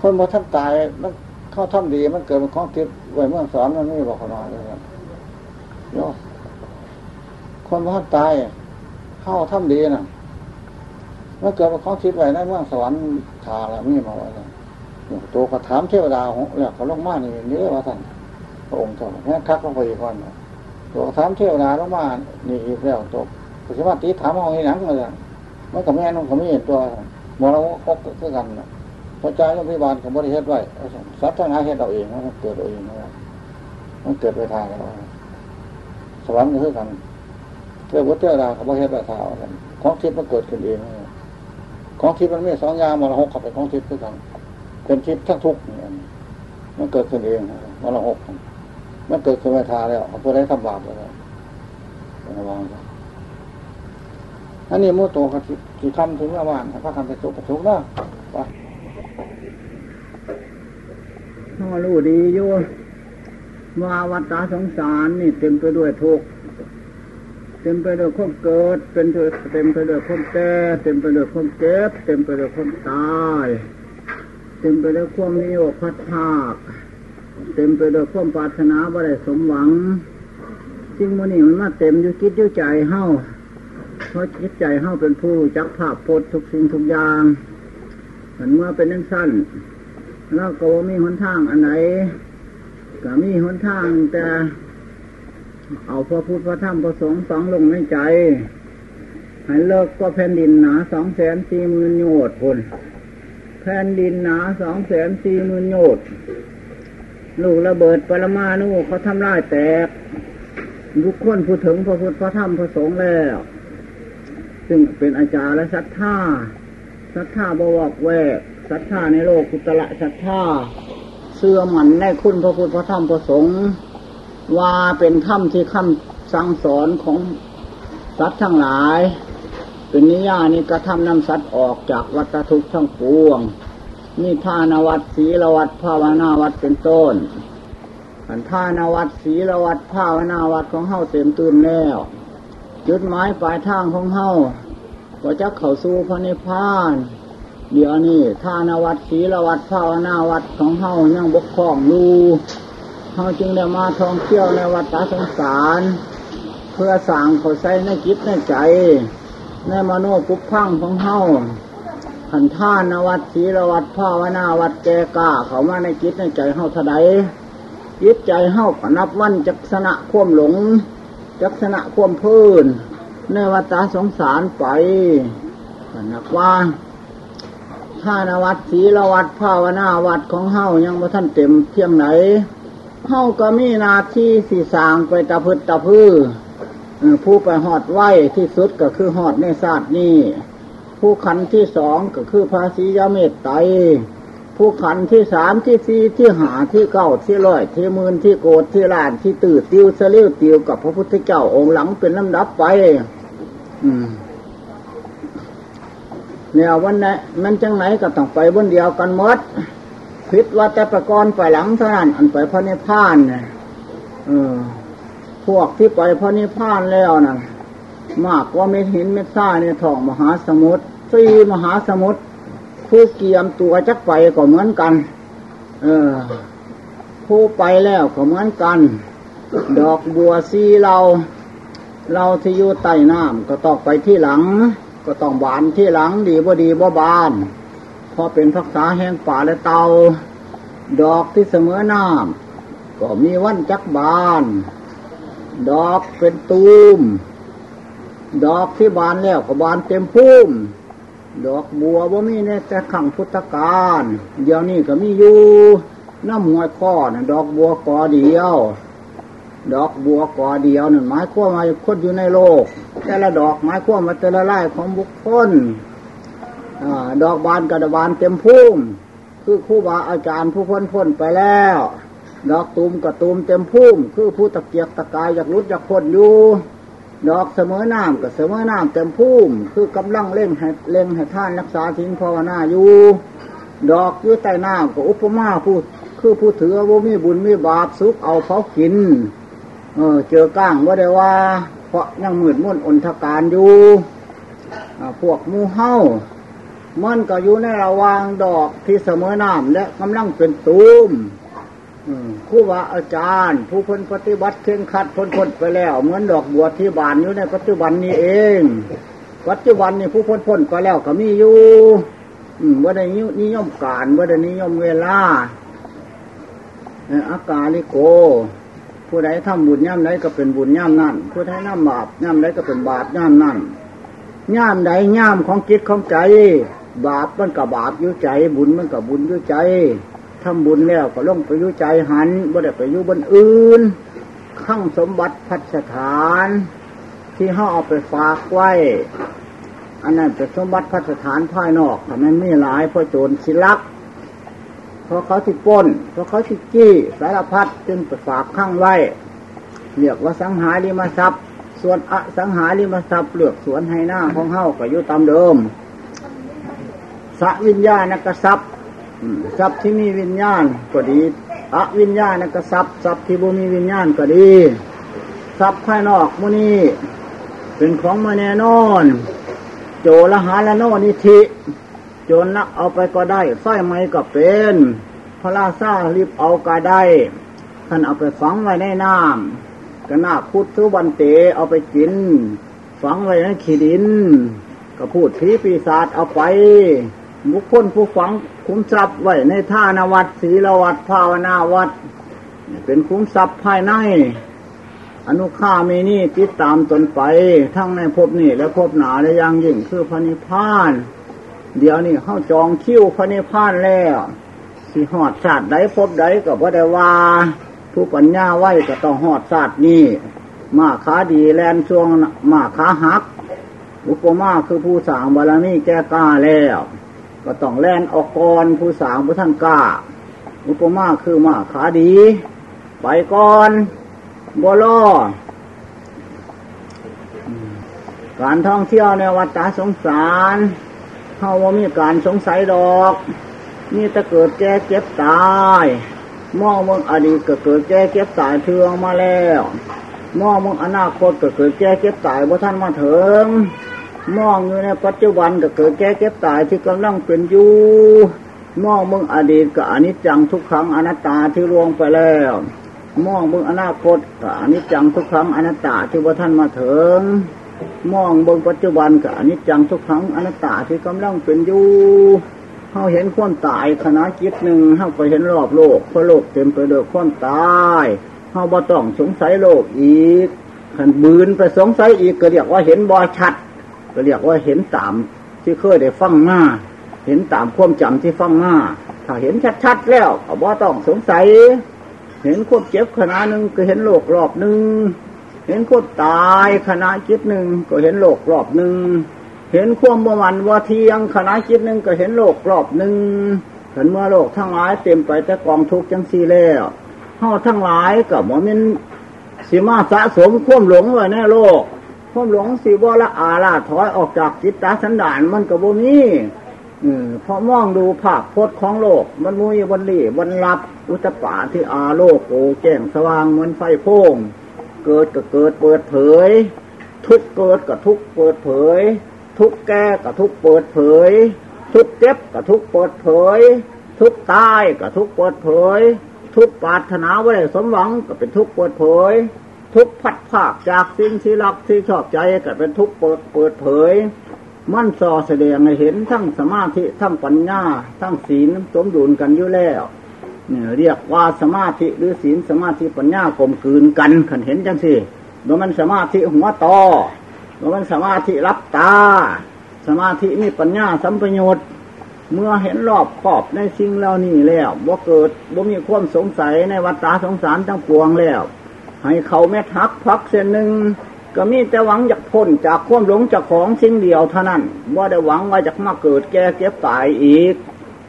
คนมาท่านตายมันเข้าถ้ำดีมันเกิดเป็นของทิพย์ไว้เมื่อสอนมันไม่บอกขนาดเลยโยคนมาท่านตายเข้าถ้ำดีน่ะมันเกิดเป็นของทิพย์ไว้ในเมื่อสวรรค์ทาและมีมาไว้เลยตัวกระถามเทวดาของเนี่ยเขาลงมานี่นี่ว่าท่าน ระองค์ท่านแค่คักลงไปอีกคนตัวกระถามเที่ยวดาลงมานี่อีกแล้วตัวปัจจุบันตีถามเอาให้หนังเลยมันกับแม่น้องเขาไม่เห็นตัวหมอเราก็คือกันพระเจ้าโรงพยาบาลของบริเทศไว้สัตว์ทั้งหลายเฮ็ดเอาเองมันเกิดเอาเองนะมันเกิดไปทางแล้วสวรรค์ก็คือกันเรื่องวัฏเทวดาของบริเทศไปทางของทิพย์มันเกิดขึ้นเองของทิพย์มันไม่สองยามมรหกขับไปของทิพย์คือกันเป็นทิพย์ทั้งทุกมันเกิดขึ้นเองมรหก มันเกิดขึ้นไปทาแล้วเพื่อได้ทำบาปแล้วระวังอันนี้มูโตกับที่ทำถึงระหว่างพระคำไปสุกสุกนะถ้ารู้ดีอยู่ว่าวัฏสงสารนี่เต็มไปด้วยทุกข์เต็มไปด้วยความเกิด เป็นเต็มไปด้วยความแก่เต็มไปด้วยความเก็บ เต็มไปด้วยความตาย เต็มไปด้วยความมีโอกพัดภาค เต็มไปด้วยความปรารถนาบ่ได้สมหวังสิ่งมันนี่มันมาเต็มอยู่คิดอยู่ใจเฮาเพราะจิตใจเฮาเป็นผู้จักภาพพจน์ทุกสิ่งทุกอย่างเหมือนเมื่อเป็นนั่นสั้นแล้วก็ว่ามีหนทางอันไหนก็มีหนทางแต่เอาพระพุทธพระธรรมพระสงฆ์สองลงในใจให้เลิกก็แผ่นดินหนาสองแสนสี่หมื่นโยชน์พนแผ่นดินหนาสองแสนสี่หมื่นโยชน์ ลูกระเบิดปรมาณูเขาทำลายแตกบุคคลพูดถึงพระพุทธพระธรรมพระสงฆ์แล้ว ซึ่งเป็นอาจารย์และศรัทธาศรัทธาบวกแวกศรัทธาในโลกกุตละศรัทธาเสื่อมันในคุณพระพุทธพระธรรมพระสงฆ์ว่าเป็นคำที่คำสั่งสอนของสัตว์ทั้งหลาย เป็นนิยานิกระทำนำสัตว์ออกจากวัฏทุกข์ทั้งปวง นี่ทานวัดศีลวัดภาวนาวัดเป็นต้นอันทานวัดศีลวัดภาวนาวัดของเฮาเต็มตื่นแล้วจุดหมายปลายทางของเฮาก็จะเข้าสู่พระนิพพาน เดี๋ยวนี้ทานวัดศีลวัดภาวนาวัดของเฮายังบกพร่องอยู่เฮาจึงได้มาท่องเที่ยวในวัดตาสงสาร เพื่อสั่งเขาใส่ในจิตในใจ ในมโนปุพังของเฮา ขันท่านวัดศีลวัดภาวนาวัดแกกล้าเขามาในจิตในใจเฮาท่าใดจิตใจเฮาก็นับวันจักษณะควมหลง จักษณะควมพื้นในวัฏสงสารไปนักว่าท่านวัดศีลวัดภาวนาวัดของเฮายังบ่ท่านเต็มเพียงไหนเฮาก็มีนาที่สีสางไปตะพึดตะพื้ผู้ไปหอดไหวที่สุดก็คือหอดในศาสตร์นี้ ผู้ขันที่สองก็คือภาษียาเมตไตรผู้ขันที่สามที่สี่ที่หาที่เก้าที่ร้อยที่หมื่นที่โกดที่ล้านที่ตื่นติวเสลียวติวกับพระพุทธเจ้าองค์หลังเป็นลำดับไป อืมเนี่ยวันนี้นมันจังไหนก็ต้องไปบนเดียวกันหมดพิษว่าแต่ประกรณ์ไปหลังเท่านั้นอันไปพระนิพพานเนี่ยเออ พวกที่ไปพระนิพพานแล้วนะ่ะมากกว่าเม็ดหินเม็ดทรายในท้องมหาสมุทร สี่มหาสมุทรผู้เกียมตัวจักไปก็เหมือนกัน เออ ผู้ไปแล้วก็เหมือนกัน ดอกบัวซีเรา เราที่อยู่ใต้น้ำก็ต้องไปที่หลัง ก็ต้องบานที่หลังดีบ่ดีบ่บานพอเป็นพักษาแห่งป่าและเตา ดอกที่เสมอน้ำก็มีวันจักบาน ดอกเป็นตูม ดอกที่บานแล้วก็บานเต็มพุ่ม ดอกบัวว่ามีในแต่ขังพุทธกาลเดี๋ยวนี้ก็มีอยู่น้ำหัวข้อนะดอกบัวกอเดียว ดอกบัวกอเดียวนั่นหมายความว่าคนอยู่ในโลก แต่ละดอกหมายความว่าแต่ละไร่ของบุคคลอดอกบานกระบานเต็มพุ่มคือครูบาอาจารย์ผู้พ้นพ้นไปแล้ว ดอกตูมกระตูมเต็มพุ่มคือผู้ตะเกียกตะกายอยากรุดอยากพ้นอยู่ ดอกเสมอน้ำกับเสมอน้ำเต็มพุ่มคือกำลังเล่งให้เล่งให้ท่านรักษาทิ้งภาวนาอยู่ดอกอยู่ใต้น้ำกับอุปมาผู้คือผู้ถือว่ามีบุญมีบาปสุกเอาเขากิน เออ เจอก้างว่าได้ว่า เพราะยังหมืดมุ่นอนทการอยู่พวกมูเฮ้ามันก็อยู่ในระวางดอกที่เสมอน้ำและกำลังเป็นตูม ผู้ว่าอาจารย์ ผู้พ้นปฏิบัติเข่งขัดพ้นพ้นไปแล้ว เหมือนดอกบัวที่บานอยู่ในปัจจุบันนี้เอง ปัจจุบันนี้ผู้พ้นพ้นไปแล้วก็มีอยู่ว่าได้นิยมการว่าได้นิยมเวลาอากาลิโก ผู้ใดทำบุญย่ำใดก็เป็นบุญย่ำนั่น ผู้ใดน้ำบาปย่ำใดก็เป็นบาปย่ำนั่นย่ำใดย่ำของจิตของใจ บาปมันกับบาปอยุ่ใจ บุญมันกับบุญอยุ่ใจ ทำบุญแล้วก็ลงไปยุใจหันบ่ได้ไปยู่บนอื่นข้างสมบัติพัฒฐาน ที่ห้าเอาไปฝากไว้ อันนั้นเป็นสมบัติพัฒฐานภายนอกแต่มันไม่หลายเพราะโจรสิลักเพราะเขาสิป้น เพราะเขาสิจี้สารพัดจึงไปฝากข้างไว้เรียกว่าสังหาริมทรัพย์ ส่วนอสังหาริมทรัพย์เลือกสวนให้หน้าของเฮาก็อยู่ตามเดิมสวิญญาณกทรัพย์ ทรัพย์ที่มีวิญญาณก็ดีอวิญญาณนั่นก็ทรัพย์ทรัพย์ที่บ่มีวิญญาณก็ดีทรัพย์ภายนอกมุนีเป็นของมาแน่นอน โจรหาละโนนิธิโจรนักเอาไปก็ได้สร้อยไม้ก็เป็นพระราชารีบเอาก็ได้ท่านเอาไปฝังไว้ในน้ำก็น่าพุทธุบันเตเอาไปกิน ฝังไว้ในขีดิน ก็พูดผีปีศาจเอาไป บุคคลผู้ฝังคุ้มทรัพย์ไว้ในท่านวัดศีลวัดภาวนาวัด เป็นคุ้มทรัพย์ภายใน อนุข้ามีนี่ติดตามตนไป ทั้งในภพนี้และภพหนาและยังยิ่งคือพระนิพพาน เดี๋ยวนี้เข้าจองคิวพระนิพพานแล้วสิหอดศาสตร์ใดภพใดก็บ่ได้ว่าผู้ปัญญาไหวก็ต้องหอดศาสตร์นี้มาขาดีแลนช่วงมาขาหักบุปมาคือผู้สางบารมีแก้กล้าแล้ว ก็ต้องแล่นออกก่อนผู้สาวผู้ท่านกล้า อุปมาคือมาขาดี ไปก่อนบ่รอการท่องเที่ยวในวัฏสงสารเขาว่ามีการสงสัยดอกนี่จะเกิดแก่เจ็บตายมองเมืองอดีตก็เกิดแก่เจ็บตายเทืองมาแล้วมองเมืองอนาคตก็เกิดแก่เจ็บตายบ่ท่านมาถึง มองอยู่ในปัจจุบันก็เกิดแก่เจ็บตายที่กำลังเป็นอยู่มองมืองอดีตก็อนิจจังทุกครั้งอนัตตาที่ล่วงไปแล้วมองเบื้องอนาคตก็อนิจจังทุกครั้งอนัตตาที่ว่าท่านมาถึงมองเบื้องปัจจุบันก็อนิจจังทุกครั้งอนัตตาที่กำลังเป็นอยู่เขาเห็นความตายขณะจิตหนึ่งเขาไปเห็นรอบโลกเพราะโลกเต็มไปด้วยความตายเขาบ่ต้องสงสัยโลกอีกขันบืนไปสงสัยอีกก็เรียกว่าเห็นบ่ชัด ก็เรียกว่าเห็นตามที่เคยได้ฟังมาเห็นตามความจำที่ฟังมาถ้าเห็นชัดๆแล้วก็บ่ต้องสงสัย เห็นคนเจ็บขณะหนึ่งก็เห็นโลกรอบหนึ่งเห็นคนตายขณะจิตหนึ่งก็เห็นโลกรอบหนึ่งเห็นความประมันว่าเที่ยงขณะจิตหนึ่งก็เห็นโลกรอบหนึ่งเห็นเมื่อโลกทั้งหลายเต็มไปแต่กองทุกข์จังสีแล้วเฮาทั้งหลายกับหมอมินสีมาสะสมความหลงไว้ในโลก ความหลงสีบ่ละอาลาถอยออกจากจิตตาสันดานมันกับบ่มีอืมพอมองดูภาพพจน์ของโลก มันมุยวันลีวันลับอุตตปาที่อาโลกโกแจ้งสว่างเหมือนไฟโพงเกิดก็เกิดเปิดเผย ทุกเกิดกับทุกเปิดเผย ทุกแก่กับทุกเปิดเผย ทุกเจ็บกับทุกเปิดเผย ทุกตายกับทุกเปิดเผย ทุกปรารถนาไว้สมหวังก็เป็นทุกเปิดเผย ทุกพัดภาคจากสิ่งที่รักที่ชอบใจก็เป็นทุกเปิดเปิดเผย มันสอแสดงให้เห็นทั้งสมาธิทั้งปัญญาทั้งศีลสมดุลกันอยู่แล้วเนี่ยเรียกว่าสมาธิหรือศีลสมาธิปัญญากลมกลืนกันขันเห็นจังสิโดยมันสมาธิหัวต่อโดยมันสมาธิรับตา สมาธิมีปัญญาสัมปยุตเมื่อเห็นรอบขอบในสิ่งเหล่านี้แล้วว่าเกิดว่ามีความสงสัยในวัฏฏะสงสารทั้งปวงแล้ว ให้เขาแม่ทักพักเส้นหนึ่งก็มีแต่หวังอยากพ้นจากความหลงจากของสิ่งเดียวเท่านั้นว่าได้หวังว่าจะมาเกิดแก่เก็บตายอีก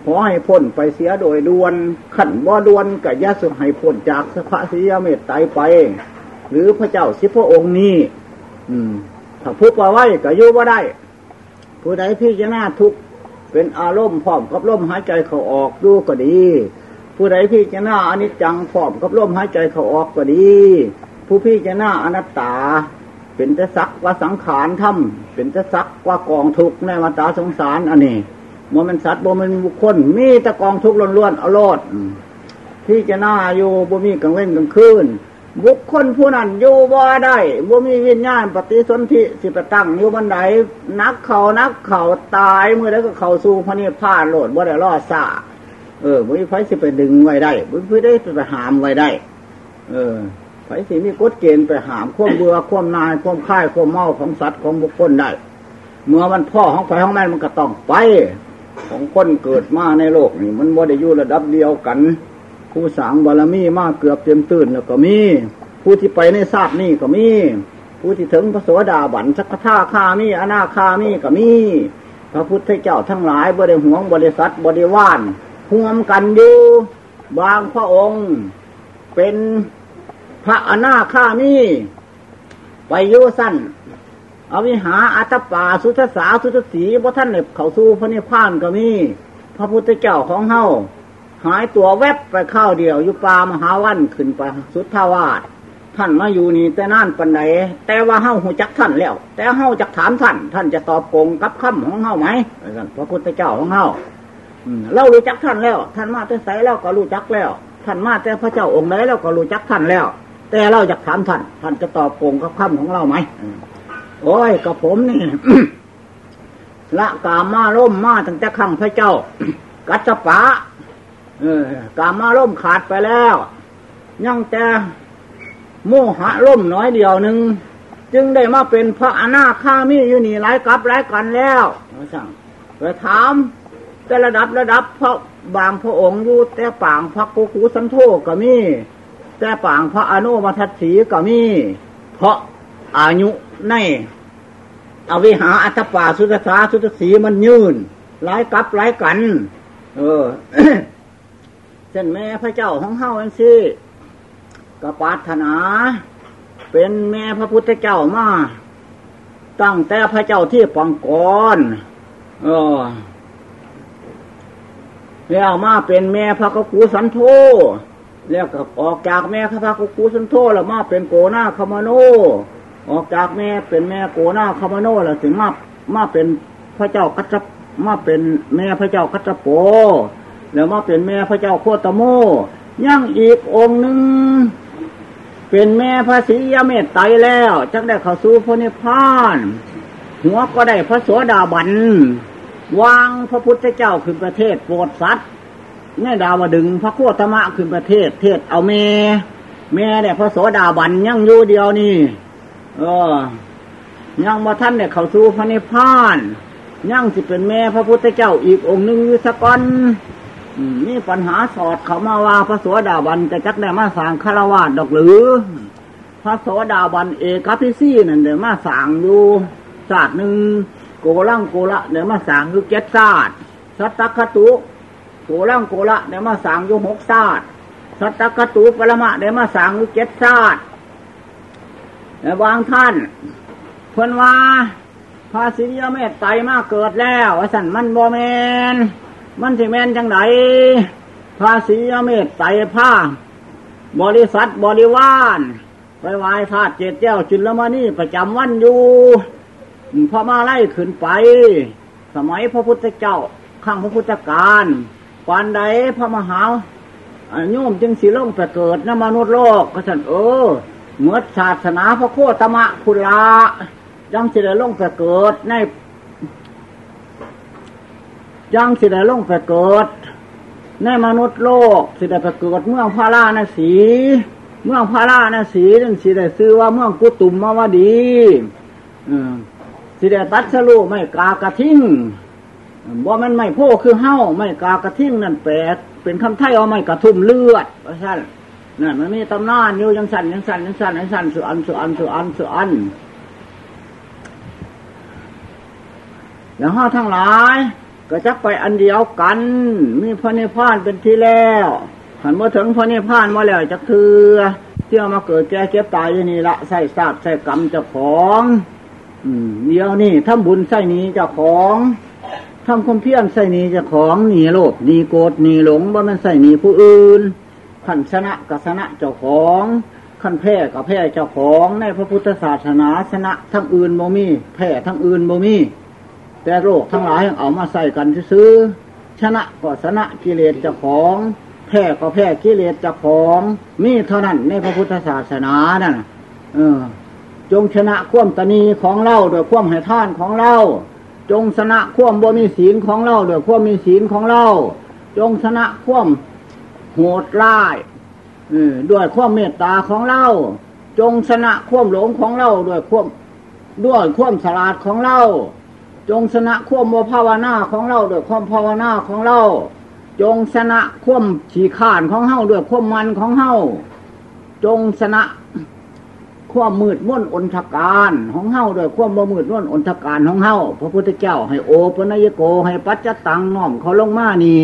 ขอให้พ้นไปเสียโดยด่วนขันว่าด่วนกับยาสุให้พ้นจากสภาสียเมตไตรไป หรือพระเจ้าสิพระองค์นี้ อืมถ้าพูดว่าไว้ก็ยู่ว่าได้ ผู้ใดพิจารณาทุกเป็นอารมณ์พร้อมกับลมหายใจเขาออกดูก็ดี ผู้ใดพิจารณาอนิจจังพร้อมกับลมหายใจเขาออกก็ดี ผู้พิจารณาอนัตตา เป็นแต่สักว่าสังขารทำเป็นแต่สักว่ากองทุกข์ในวัฏสงสารอันนี้บ่แมันสัตว์บ่มันบุคคลมีแต่กองทุกข์ล้วนๆเอาโลดอืมพิจารณาอยู่บ่มีกลางเว้นกลางคืนบุคคลผู้นั้นอยู่บ่ได้บ่มีวิญญาณปฏิสนธิสิไปตั้งอยู่บันไดนักเขานักเขาตายเมื่อใดก็เขาสู่พระนิพพานโลดบ่ได้รอดซา เออบ่มีไฟสิไปดึงไว้ได้บ่มีไฟได้ไปหามไว้ได้ เออไฟสิมีกฎเกณฑ์ไปหามความเบื่อความนายความค่ายความเมาของสัตว์ของบุคคลได้ เมื่อมันพ่อของไฟของแม่มันก็ต้องไป ของคนเกิดมาในโลกนี่มันบ่ได้อยู่ระดับเดียวกันผู้สางบารมีมากเกือบเต็มตื่นแล้วก็มี ผู้ที่ไปในศาสนี่ก็มี ผู้ที่ถึงพระโสดาบันสักท่าคามีอนาคามีก็มี พระพุทธเจ้าทั้งหลายบริหวงบริษัทบริวาร ห่วมกันอยู่บางพระองค์ เป็นพระอนาคามีไปอยุสั้นอวิหาอัตปาสุทธสาสุทธสีพระท่านเนบเขาสู้พระนิพพานก็มี พระพุทธเจ้าของเฮาหายตัวแวบไปข้าวเดียวอยู่ปามหาวันขึ้นไปสุทธาวาสท่านมาอยู่นี่แต่นั่นปันไหนแต่ว่าเฮาหูจักท่านแล้ว แต่เฮาจักถามท่าน ท่านจะตอบโกงกับคำของเฮาไหมพระพุทธเจ้าของเฮา เรารู้จักท่านแล้ว ท่านมาแต่ใสแล้วก็รู้จักแล้ว ท่านมาแต่พระเจ้าองค์ไหนแล้วก็รู้จักท่านแล้ว แต่เราอยากถามท่าน ท่านจะตอบโกงกับคำของเราไหมอืมโอ้ยกับผมนี่ละกามาล่มมาตั้งแต่ครั้งพระเจ้า กัจจปะเออกามาล่มขาดไปแล้ว ยังแต่โมหะล่มน้อยเดียวหนึ่งจึงได้มาเป็นพระอนาคามีอยู่นี่หลายกับหลายกันแล้วสั่งไปถาม แต่ระดับระดับพระบางพระองค์อยู่แต่ปางพระกุคูสันโธก็มี แต่ปางพระอนุมาทัศสีก็มี เพราะอายุในอวิหาอัตปาสุตสาสุตสีมันยืนหลายกับหลายกัน เออเส้นแม่พระเจ้าของเฮาอันซี่ก็ปาถนา เป็นแม่พระพุทธเจ้ามา ตั้งแต่พระเจ้าที่ปังกรเออ แล้วมาเป็นแม่พระกกูสันโธแล้วก็ออกจากแม่พระกกูสันโธแล้วมาเป็นโกนาคามโน ออกจากแม่เป็นแม่โกนาคามโนแล้วถึงมามาเป็นพระเจ้ากัจจมาเป็นแม่พระเจ้ากัจจโป แล้วมาเป็นแม่พระเจ้าโคตโมยังอีกองหนึ่งเป็นแม่พระศรียเมตไตรแล้วจักได้เข้าสู่พระนิพพานหัวก็ได้พระโสดาบัน วางพระพุทธเจ้าขึ้นประเทศโปรดสัตว์แม่ดาวดึงพระโคตมะขึ้นประเทศ เทศเอาเมแม่เนี่ยพระโสดาบันยังอยู่เดียวนี่เออ ยังมาท่านเนี่ยเขาสู่พระนิพพานยังสิเป็นแม่พระพุทธเจ้าอีกองค์หนึ่งอยู่สกอนนี่ปัญหาสอดเขามาว่าพระโสดาบันจะจักได้มาสางคารวาสดอกหรือ พระโสดาบันเอกพิซี่นั่นเดี๋ยวมาสางอยู่ศาสตร์หนึ่ง โกลังโกละเดี๋ยมาสางอยู่เจ็ดศาสตร์สัตตคตุโกลังโกละเดี๋ยมาสางอยู่หกศาสตร์สัตตคตุปรมะเดี๋ยมาสางอยู่เจ็ดศาสตร์แต่บางท่านเพิ่นว่าพระสิริยเมตไตรมาเกิดแล้วสันมันบ่แมนมันสิแมนจังไดพระสิริยเมตไตรผ้าบริษัทบริวารไปไหว้ธาตุเจดแก้วจุลมณีประจำวันอยู่ พระมาไล่ขึ้นไป สมัยพระพุทธเจ้าข้างพระพุทธการปานใดพระมหาอ่าโยมจึงสิลงไปเกิดนมนุษย์โลกก็สันเออเมื่อศาสนาพระโคตมะคุลายังสิได้ลงไปเกิดในยังสิได้ลงไปเกิดในมนุษย์โลก สิได้ไปเกิดเมืองพาราณสี เมืองพาราณสีนั่นสิได้ซื้อว่าเมืองกุตุมมาวดี อืม สิได้ตัดสรุไม่กากระทิ้งบ่มันไม่โพคือเฮ้าไม่กากระทิ้งนั่นแปลเป็นคำไทยเอาไม่กระทุ่มเลือดว่าสั่นนั่นมันมีตำนานอยู่ยังสั่นยังสั่นยังสั่นยังสั่นสุอันสุอันสุอันสุอันแล้วห้าทั้งหลาย ก็จะไปอันเดียวกัน มีพระนิพพานเป็นที่แล้วหันมาถึงพระนิพพานมาแล้วจะคือเที่ยวมาเกิดแก่เก็บตายอยู่นี่ละใส่ซาบใส่กรรมเจ้าของ เดียวนี่ทำบุญใส่นี้เจ้าของทำความเพียรใส่นี้เจ้าของหนีโลภหนีโกรธหนีหลงว่ามันใส่หนี้ผู้อื่นขันชนะกับชนะเจ้าของขันแพ้กับแพ้เจ้าของในพระพุทธศาสนาชนะทั้งอื่นบ่มีแพ้ทั้งอื่นบ่มีแต่โรคทั้งหลายเอามาใส่กันซื้อชนะก็ชนะกิเลสเจ้าของแพ้ก็แพ้กิเลสเจ้าของ มีเท่านั้นในพระพุทธศาสนานั่นน่ะเออ จงชนะควมตนีของเราโดยควมให้ท่านของเราจงชนะควมบ่มีศีลของเราโดยควมมีศีลของเราจงชนะควมโหดร้ายด้วยควมเมตตาของเราจงชนะควมหลงของเราด้วยควมด้วยควมฉลาดของเราจงชนะควมโมภาวนาของเราด้วยควมภาวนาของเราจงชนะควมฉีข่านของเฮาด้วยควมมันของเฮาจงชนะ ความมืดม่นอนทการของเฮาด้วยความบ่มืดม่นอนทการของเฮาพระพุทธเจ้าให้โอปนยโกให้ปัจจตังน้อมเขาลงมานี่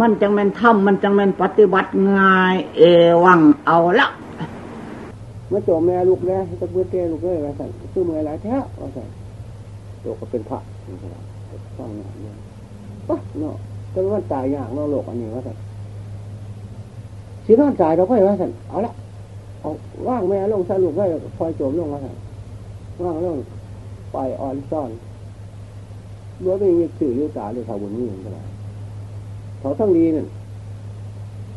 มันจังแม่นถ้ำมันจังแม่นปฏิบัติง่าย เอวังเอาละเมื่อโจมแม่ลูกแล้วตะเบือเตลูกเลยว่าสั่นซื้อเมื่อไรแท้ว่าสั่นโตก็เป็นพระฟังเนี่ยเนี่ยปะเนาะก็ว่าตายยากเนาะโลกอันนี้ว่าสั่นสีนอนตายเราก็ว่าสั่นเอาละ ว่างแม่ลงสรุปไว้พลอยโจมลงมาค่ะว่างลงปล่อยอ่อนซ่อนรั้วไม่มีสื่อยุตาเลยเขาบุญนี่เท่าไหร่เขาทั้งดีนั่น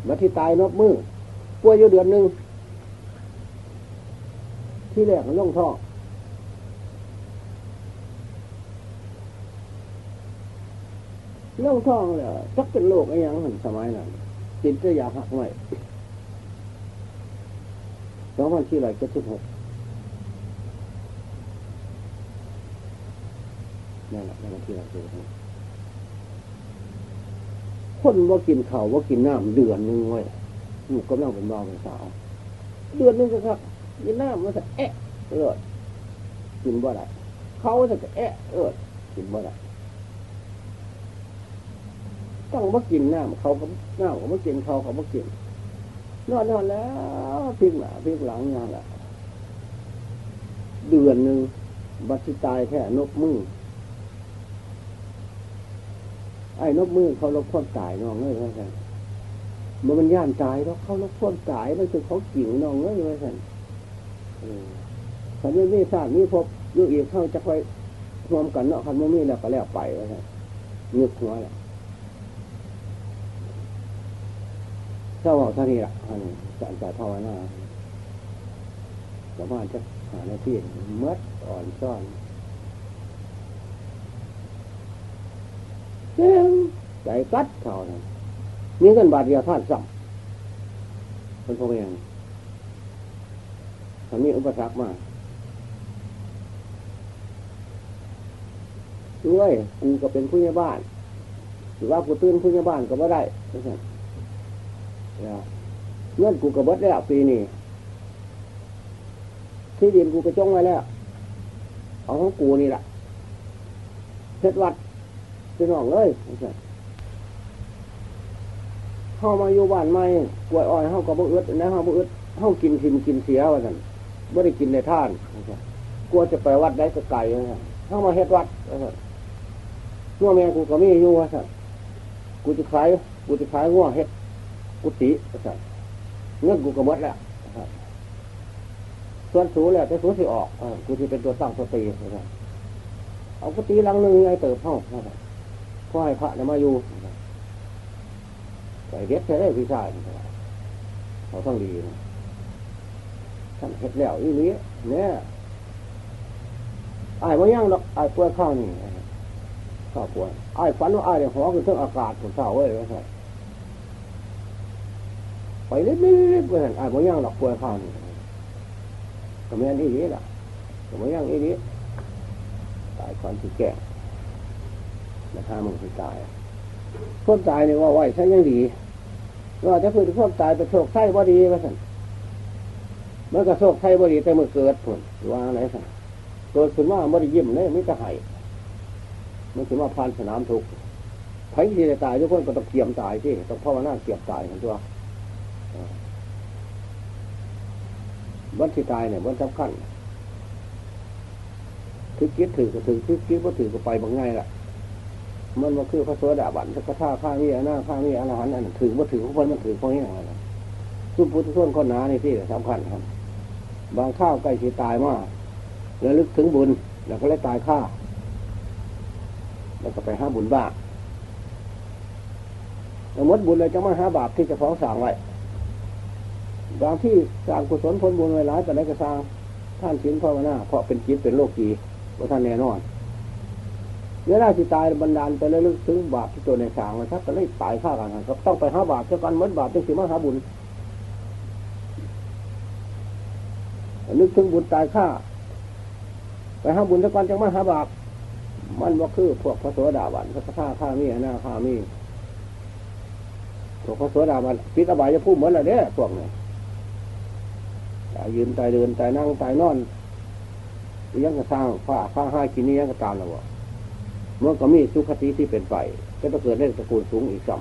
มาที่ตายนอกมือป่วยอยู่เดือนหนึ่งที่แรกมันลงท่อลงท่อเลยจักเป็นโรคอะไรอย่างหันสมัยนั้นกินเจะยาหักไว้ องพันสี่ร้อยเจ็ดสิบหกนั่นแหละนั่นที่เราเจอคนว่ากินข้าวว่ากินน้ำเดือนนึงไว้ลูกกำลังเป็นบ่าวเป็นสาว เดือนนึงก็ครับกินน้ำมันจะแอะเอิดกินบ่ได้เขาจะแอะเอิดกินบ่ได้ต้องว่ากินน้ำเขาก็น้ำเขาม่กินเขาเขาม่กิน นอนนอนแล้วพิกหน้าพิกหลังอย่างละเดือนหนึ่งบัตรตายแค่นกมือไอ้นกมือเขาลบความตายน้องเอ้ยว่าสันมันมันย่านตายแล้วเขาลบความตายมันคือเขากิ่งน้องเอ้ยว่าสันคันนี้มีศาสตร์มีพบยู่อีกเข้าจะค่อยรวมกันเนาะคันไม่มีแล้วก็แล้วไปว่าสันนึกหัวแหละ เจ้าบอกเท่านี้ละอันนี้จะจะภาวนาประมาณจะหาหน้าที่เมื่ออ่อนซ่อนเจ้งใจกัดเขานะมีเงินบาทเดียวท่านสั่งเป็นพ่อแม่ถ้ามีอุปสรรคมากด้วยกูก็เป็นผู้ใหญ่บ้าน หรือว่ากูตื่นผู้ใหญ่บ้านก็บ่ได้ไม่ใช่ เงินกูก็เบิดแล้วปีนี้ที่ดินกูก็จ้องไว้แล้วเอาของกูนี่แหละเพชรวัดพี่น้องเลยเข้ามาอยู่บ้านใหม่กล้วยอ้อยเข้ากับบุอึดนะเข้าบุอึดเข้ากินทิมกินเสียว่าสันไม่ได้กินในท่านกลัวจะไปวัดได้จะไก่เข้ามาเฮ็ดวัดง่วแม่กูก็มีอยู่ว่าสันกูจะขายกูจะขายง่วเฮ็ด กุฏิว่าสันเงินกูก็หมดแล้วส่วนสูแล้วแต่สูสิออกอกูที่เป็นตัวตั้งตัวตีนะครับเอากุฏิหลังหนึ่งไอ้เติบเข้านะครับพ่อให้พระเนี่ยมาอยู่ใส่เด็ดใส่ได้พี่ชายเขาต้องดีท่านเฮ็ดแล้วอีนี้เนี่ยไอ้ายว่ายังดอกไอ้ป่วยข้าวนี่ข้าวป่วยไอ้ฝันว่าไอ้เนี่ยหัวคือเครื่องอากาศผมเศร้าเว้ยว่าไง ไปเล็บๆไปเห็นไอ้ายว่ายังดอกป่วยข้าวนี่ก็ไม่อันนี้นี่แหละก็ไม่ยังอีนี้ตายความที่แก่นะถ้ามึงที่ตายพ้นตายเนี่ยว่าไหวใช่ยังดีว่าจะพูดถึงพ้นตายไปโชคไส้บ่ดีว่าสันเมื่อก็โชคไส้บ่ดีแต่เมื่อเกิดผลว่าอะไรสันเกิดขึ้นว่าบ่ได้ยิ้มเลยไม่จะหายมันถึงว่าพานสนามทุกไผ่ที่จะตายทุกคนก็ต้องเกี่ยมตายที่ต้องภาวนาเกี่ยมตายกันตัว วันที่ตายเนี่ยวันสำคัญถือคิดถือก็ถือถือคิดว่าถือก็ไปบางไงล่ะมันมาคือพระโสดาบันสักท่าข้ามีอนาข้ามีอรหันต์อันถือว่าถือของคนมันถือพวกนี้อะไรซุ่มพุทธส้นคนหนานี่ที่สำคัญครับ บางข้าวใกล้ที่ตายมากแล้วลึกถึงบุญ แล้วก็เลยตายข้าแล้วก็ไปห้าบุญบ้าแล้วมดบุญเลยจะมาหาบาปที่จะฟ้องสั่งไว้ บางที่สร้างกุศลผลบุญไว้หลายแต่ไหนก็สร้างท่านศีลภาวนาเพราะเป็นจิตเป็นโลกีว่าท่านแน่นอนเวลาที่ตายบันดาลไปแล้วลึกถึงบาปที่ตัวในสางนะครับก็เลยตายฆ่ากันครับ ต้องไปหาบาปเท่ากันเหมือนบาปเป็นสิมาหาบุญนึกถึงบุญตายฆ่า ไปหาบุญเท่ากันจังมาหาบาปมันว่าคือพวกพระโสดาบันพระข้าข้ามีหน้าข้ามีพวกพระโสดาบันพิษอบายจะพูดเหมือนอะไรเนี่ยพวกนี้ ตายยืนตายเดินตายนั่งตายนอนยังกระสร้างผ้าผ้าห้ากินนี้ยังกระตามแล้ววะเมื่อก็มีสุขติที่เป็นไปก็จะเกิดเรื่องตระกูลสูงอีกซ้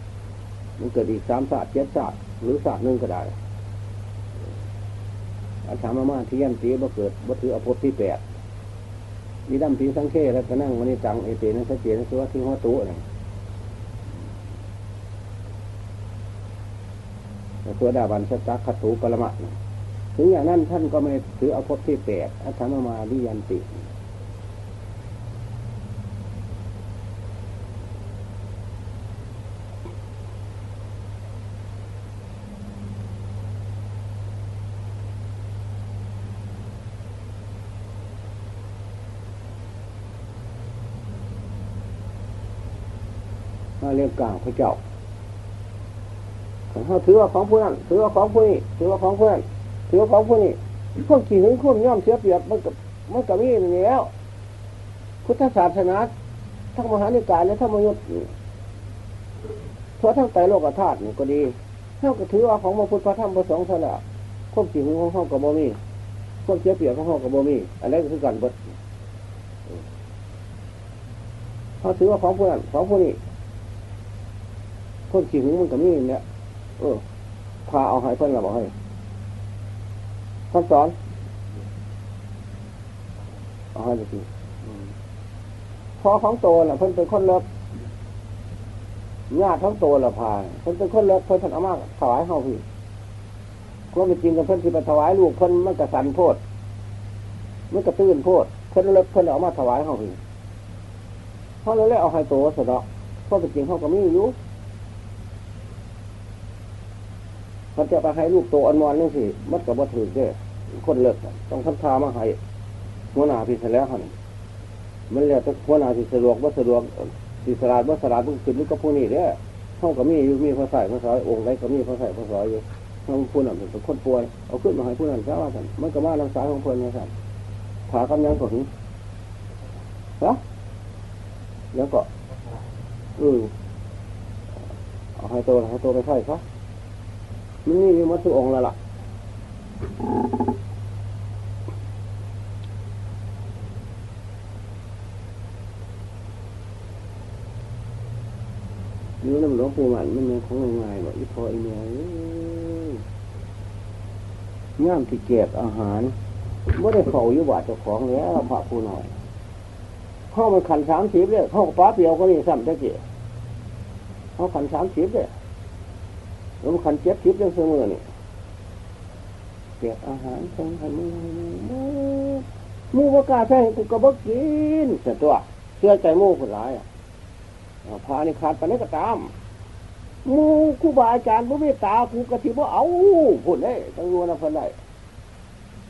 ำมันเกิดอีกสามศาสตร์เจ็ดศาสตร์หรือศาสตร์หนึ่งก็ได้อาถามามาที่ยันตีบ่เกิดบ่ถือภพที่แปดมีดำพีสังเขแล้วก็นั่งมันนี่จังเอเตนัสเจนสวัสดิ์ที่หัวตู้เนี่ ยตัวดาบันสตักขตูปรมะถึงอย่างนั้นท่านก็ไม่ถือเอาภพที่แปดอาถามมาที่ยันติมาเรียกกลางพระเจ้า เขาถือว่าของผู้นั้นถือว่าของผู้นี้ถือว่าของผู้นั้นถือว่าของผู้นี้พวกขี่หึงคุ้มย่อมเสียเปรียบมันกับมันกับมีอย่างนี้แล้วพุทธศาสนาทั้งมหานิกายและทั้งมยุทธ์ทั่วทั้งไตโลกธาตุนี่ก็ดีเท่ากับถือว่าของพระพุทธพระธรรมพระสงฆ์เท่านั้นควบขี่หึงของเขากับบ่มีควบเสียเปรียบของเขากับบ่มีอันนี้ก็คือการบดเขาถือว่าของผู้นั้นของผู้นี้คนขี่หึงมันกับมีเนี่ย เออพาเอาให้เพื่อนเราบอกให้ท่านสอนเอาให้สิงพอของโตน่ะเพิ่อนเป็นคนเลิกญาติทั้งโตละพาเพิ่อนเป็นคนเลิกเพิ่อนท่านเอามากถวายเฮาพี่ก็เป็นจริงกับเพิ่อนสิไปถวายลูกเพิ่อนมันกระสันโพดมันกระตื้นโพดเพิ่อนเลิกเพิ่อนเอามาถวายเฮาพี่เขาเลยเลยเอาให้โตสะดอกเพราะเป็นจริงเขาก็มีอยู่ มันจะไปให้ลูกโตอันมอนนี่สิมันกับว่าถือเด้คนเลิกต้องทำทามาให้หัวหน้าพี่เสร็จแล้วฮะนี่มันแล้วแต่หัวหน้าที่สะดวกว่าสะดวกสิสลาดว่าสลาดมันขึ้นนี่ก็ผู้นี้เด้เขาก็มีอยู่มีพระใส่พระสอยองค์ใดก็มีพระใส่พระสอยอยู่เขาผู้นั้นเป็นคนป่วยเอาขึ้นมาให้ผู้นั้นซะว่าสันมันก็มารักษาของเพื่อนนะสันขากำยังก็ถึงฮะแล้วก็เออเอาให้โตให้โตไปใส่ซะ มันนี่มีมัตุองแล้วล่ะอยู่น้ำหลวงปู่มันมันเป็นของง่ายๆหรอกอีพออีเมียย่ามที่เก็บอาหารไม่ได้เฝ้าอยู่บาดเจ้าของแล้วพระผู้น้อยเข้ามันขันสามสิบเลยเข้าป้าเปียวก็นี่ซ้ำได้เกี่ยเข้าขันสามสิบเลย แล้วมันขันเจ็ดสิบยังเสมอเนี่ยเก็บอาหารทงขันมือมูว่ากาใช่กูก็บอกกินแต่ตัวเชื่อใจมู่คนร้ายอะพานี่ขาดไปนี่ก็ตามมูครูบาอาจารย์บ่เมตตากูกะทิบ่เอาพูดได้ต้งรู้นะเพิ่นได้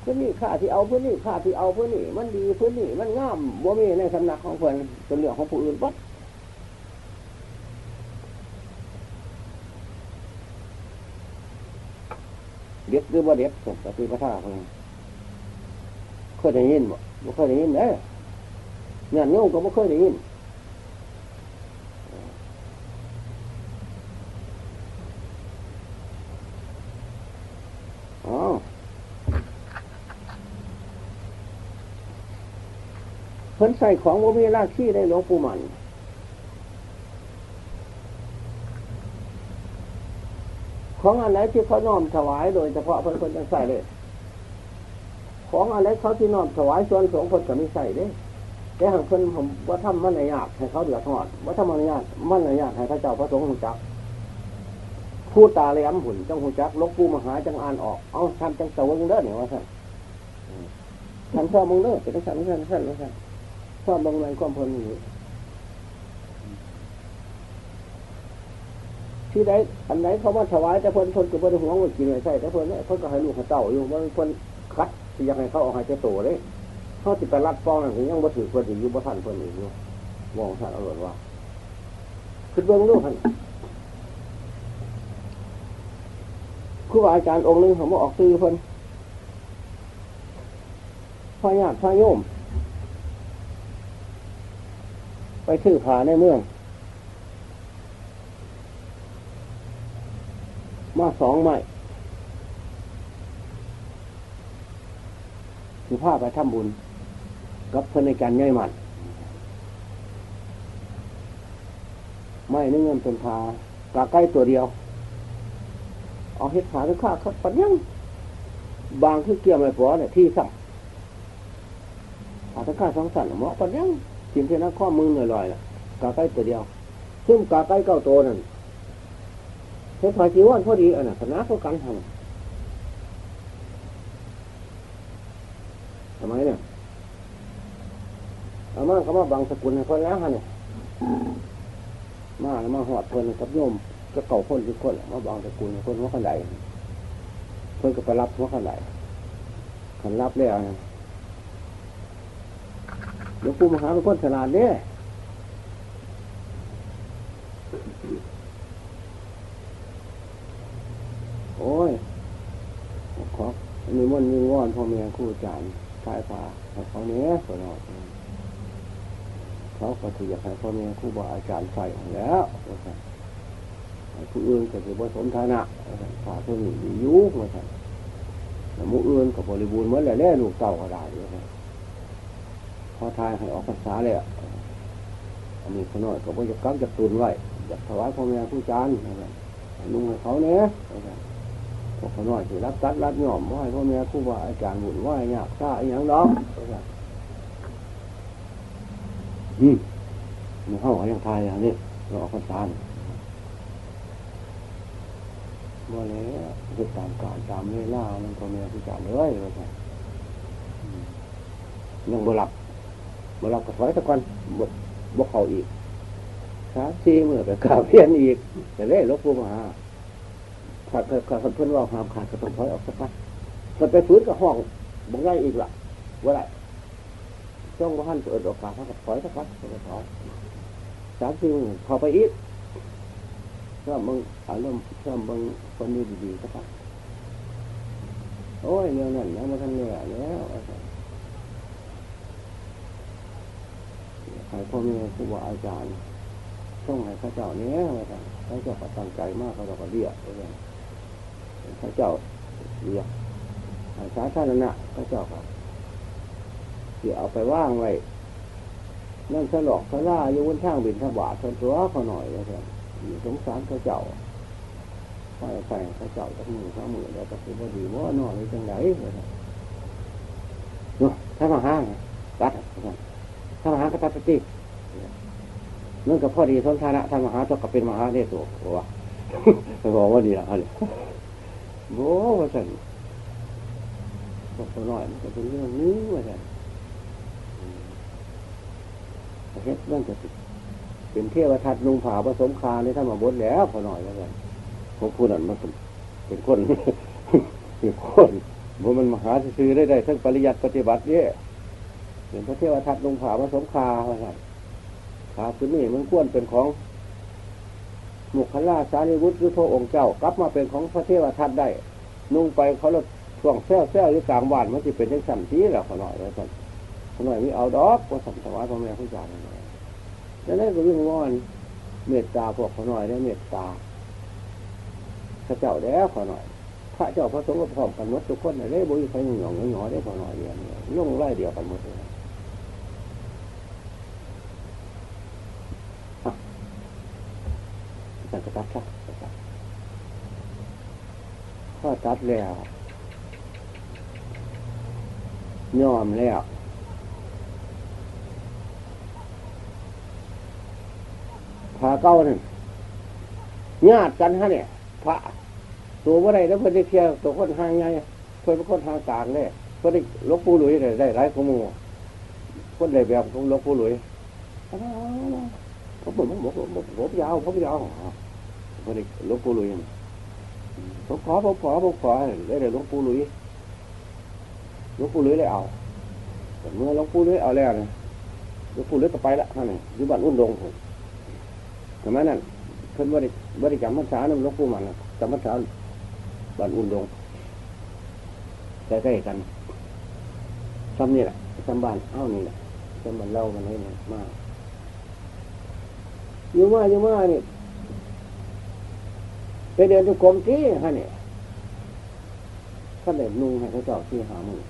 เพื่อนนี่ข้าที่เอาเพื่อนนี่ข้าที่เอาเพื่อนนี่มันดีเพื่อนนี่มันงามบ่มีในสำนักของเพิ่อนเป็นเรื่องของผู้อื่นปัด เด็ดหรือว่าเด็ดแต่ตีพระท่าเพิ่นเคยได้ยินบ่บ่เคยได้ยินเด้งานโยมก็บ่เคยได้ยินอ๋อเพิ่นใส่ของว่ามีรากขี้ได้หลวงปู่มัน ของอะไรที่เขาน้อมถวายโดยเฉพาะเพิ่นเพิ่นจะใส่เลย ของอะไรเขาที่น้อมถวายส่วนสงฆ์เพิ่นก็ไม่ใส่เด้แต่หากเพิ่นผมว่าทำมันในยากให้เขาเดือดร้อนว่าทำมันในยากมันในยากให้พระเจ้าพระสงฆ์รู้จักพูดตาเลยอ้ำหุ่นจังหูจักลกปูมหาจังอ่านออกเอาทำจังเสวยงเด้อเนี่ยว่าท่านท่านชอบมงเด้อเป็นท่านท่านท่านท่านชอบมงในความเพลินอยู่ ที่ใดอันไหนเขามาถวายแต่เพิ่นเพิ่นก็เพิ่นหัวมันกินไม่ใช่แต่เพิ่นเนี่ยเพิ่นก็ให้ลูกให้เต่าอยู่ว่าเพิ่นคัดที่ยากให้เขาออกให้เจ้าโตเลยเขาติดไปรัดฟองนั่นถึงยังบ่ถือเพิ่นอยู่บ่ทันเพิ่นอีกอยู่มองท่านอาหลดว่าคือเบื้องลูกท่านครูบาอาจารย์องค์หนึ่งเขามาออกซื้อเพิ่นพญาติพระโยม ไปซื้อผาในเมือง มาสองไม้คือผ้าไปทำบุญ กับเพิ่นในการย่อยหมันไม้นึงเงินเป็นพากาใกล้ตัวเดียว เอาเห็ดขาหรือข้าเขาปัญญังบางคือเกี่ยวไม่พอเนี่ยที่สั่งอาถ้าข้าสองสั่นเหมาะปัญญังกินเท่านั้นข้อมือหน่อยลอยละกาใกล้ตัวเดียวซึ่งกาใกล้เก้าตัวนั่น เห็ดขาจีวรพอดีอันน่ะคณะเขากันทำทำไมเนี่ยเอามาก็มาบังสกุลให้คนแล้วฮะเนี่ยมาแล้วมาหอดเพิ่นกับโยมก็เก่าคนทุกคนมาบางตระกูลคนว่าขันใดเพื่อนก็ไปรับว่าขันใดขันรับแล้วนะหลวงปู่มหาเป็นคนฉลาดเนี่ยโอ้ยขอมีมั นมีงอนพ่อแม่ครูอาจารย์ชายฟ้าเขาเนี้ยสนอเขาก็ถืออยากให้พ่อแม่ครูบาอาจารย์ใส่แล้วผู้อื่นก็จะผสมฐานะฝ่าเพื่อนดียุกมาสั่นหมู่อื่นกับบริบูรณ์เหมือนแหละแน่ลูกเต่าก็ได้เลยพอทายให้ออกภาษาเลยอันนี้ขน้อยก็บ่จะกักจะตุนไว้อยากถวายพ่อแม่ผู้จานนุ่งให้เขาเนี้ย พวกน้อยที่รับตัดรับย่อมว่าให้พ่อแม่ผู้ว่าอาจารย์บุญว่าอยากซ่าอย่างดอกอืมมันเข้ากับยังทยอย่างนี้เราออกพรรษานี่ยบ่แล้วจะตามการตามเวลามันก็มีพิจารเลยว่าไงยังบ่หลับบ่หลับกับไฟตะกอนบ่บ่เข้าอีกสามสี่เมื่อไปกราบเพียนอีกแต่เล่ลบปูมา ขาดขาดเพื่อนว่าหามขาดก็ต้องถอยออกสักพักมันไปฟื้นกับห้องบ่ง่ายอีกล่ะว่าไรจ้องว่าหันเปิดโอกาสถ้ากับถอยสักพักก็ถอยสามสี่มือไปอีกถ้ามึงอารมณ์ถ้ามึงคนนี้ดีๆสักพักโอ้ยเรื่องนั้นนะมันทันเนี่ยแล้วใครพ่อแม่ครูบาอาจารย์ช่องไหนพระเจ้าเนี้ยพระเจ้าก็ตั้งใจมากเขาเจ้าก็เรียกเลย พระเจ้าเรียกสาธารณะพระเจ้าก็เสียเอาไปว่างไว้นั่นสลอกสลาอยู่บนทางบินทบาทชนตัวเขาหน่อยเลยครับสงสารพระเจ้าไปใส่พระเจ้าจะมือข้ามือแล้วก็คือว่าดีว่านอนในจังไหนเลยครับเนาะถ้ามาห้างตัดถ้ามาห้างก็ตัดไปตีนั่นก็พอดีทนทานะท่านมหาต้องก็เป็นมหาเนโสว่าบอกว่าดีละอะไร โอ้ว่าสันบอกตัวน้อยมันก็เป็นเรื่องนี้ว่าสันเฮ็ดนั่นก็เป็นเทวทัตนุ่งผาผสมคาในท่านมาบดแล้วพอหน่อยแล้วกันผมพูดนั่นมันเป็นคนเป็นคนบ่มันมหาซื้อได้ได้ทั้งปริยัติปฏิบัติเนี่ยเป็นพระเทวทัตนุ่งผาผสมคาว่าสันขาคือนี่มันควรเป็นของ มุขลาสารีวุฒิหรือพระองค์เจ้ากลับมาเป็นของพระเทวทัตได้ นุ่งไปเขาลดช่วงแซ่แซ่หรือกลางวันมันจะเป็นทั้งสั่นทีแล้วขน่อยแล้วสั่นขน่อยมีเอาดอกว่าสั่นถวายพ่อแม่ผู้จารย์หน่อยแล้วนั่นก็วิ่งว่อนเมตตาพวกขน่อยได้เมตตาพระเจ้าแล้วขน่อย พระเจ้าพระสงฆ์ก็พร้อมกันหมดทุกคนเลยบุญใครหย่องหย่อได้ขน่อยเดียวลงไล่เดียวกันหมดเลย สังกตัดซะข้อตัดแล้วยอมแล้วพาเก้านั่นญาติกันฮะเนี่ยพระตัวว่าไรแล้วเพื่อนได้เที่ยวตัวคนห่างไงเพื่อนเป็นคนทางกลางเนี่ยเพื่อนได้ลกปูหลุยได้ได้ไรของมูคนได้แบบของลกปูหลุย ผมผมผมผมผมยาวผมยาวพอนได้ลกปูหลุยผมขอผมขอผมขอได้ได้ลกปูหลุยหลกปูหลุยได้เอาแต่เมื่อหลกปูหลุยเอาแล้วเนี่ยลกปูหลุยก็ไปละนั่นเองยู่บ้านอุ่นดงผมแต่แม่นั่นเพิ่นบริบริกรรมพรรษานี่ยลกปูมันจำพรรษาบ้านอุ่นดงใกล้ๆกันซ้ำนี่แหละซ้ำบ้านเอ้านี่แหละซ้ำบ้านเล่ากันให้เนี่ยมาก อยู่มาอยู่มานี่ไปเดินทุกกรมที่ฮะเนี่ยท่านเด็นุ่งให้เขาเจ้าที่หามือ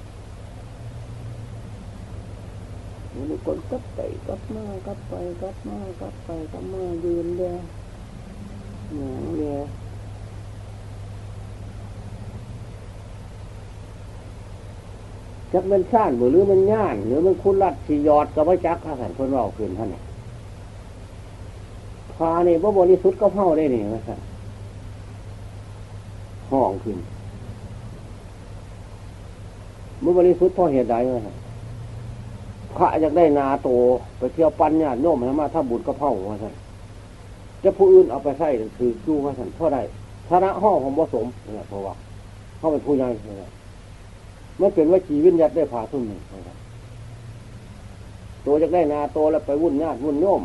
มีคนกลับไปกลับมากลับไปกลับมากลับไปกลับมายืนเดียวหนังเดียจักมันซ่านหรือมันย่าน หรือมันคุณรัดสียอดกับพระจักข้าสันคนเราคืนท่านเนี่ย พาเนี่ยว่าบริสุทธิ์ก็เผ่าได้นี่นะสันห้องขึ้นเมื่อบริสุทธิ์พ่อเหตุใดวะพระอยากได้นาโต ไปเที่ยวปันญาติโยมให้มาถ้าบุญก็เผ่าว่าสันจะผู้อื่นเอาไปใส่คือจูว่าสันเท่าได้ฐานะห้องของผสมเนี่ยเพราะว่าเขาเป็นผู้ใหญ่เนี่ยมันเป็นว่าจีวิญญัติได้ผ่าทุ่มหนึ่งตัวจะได้นาโตแล้วไปวุ่นญาติวุ่นโยม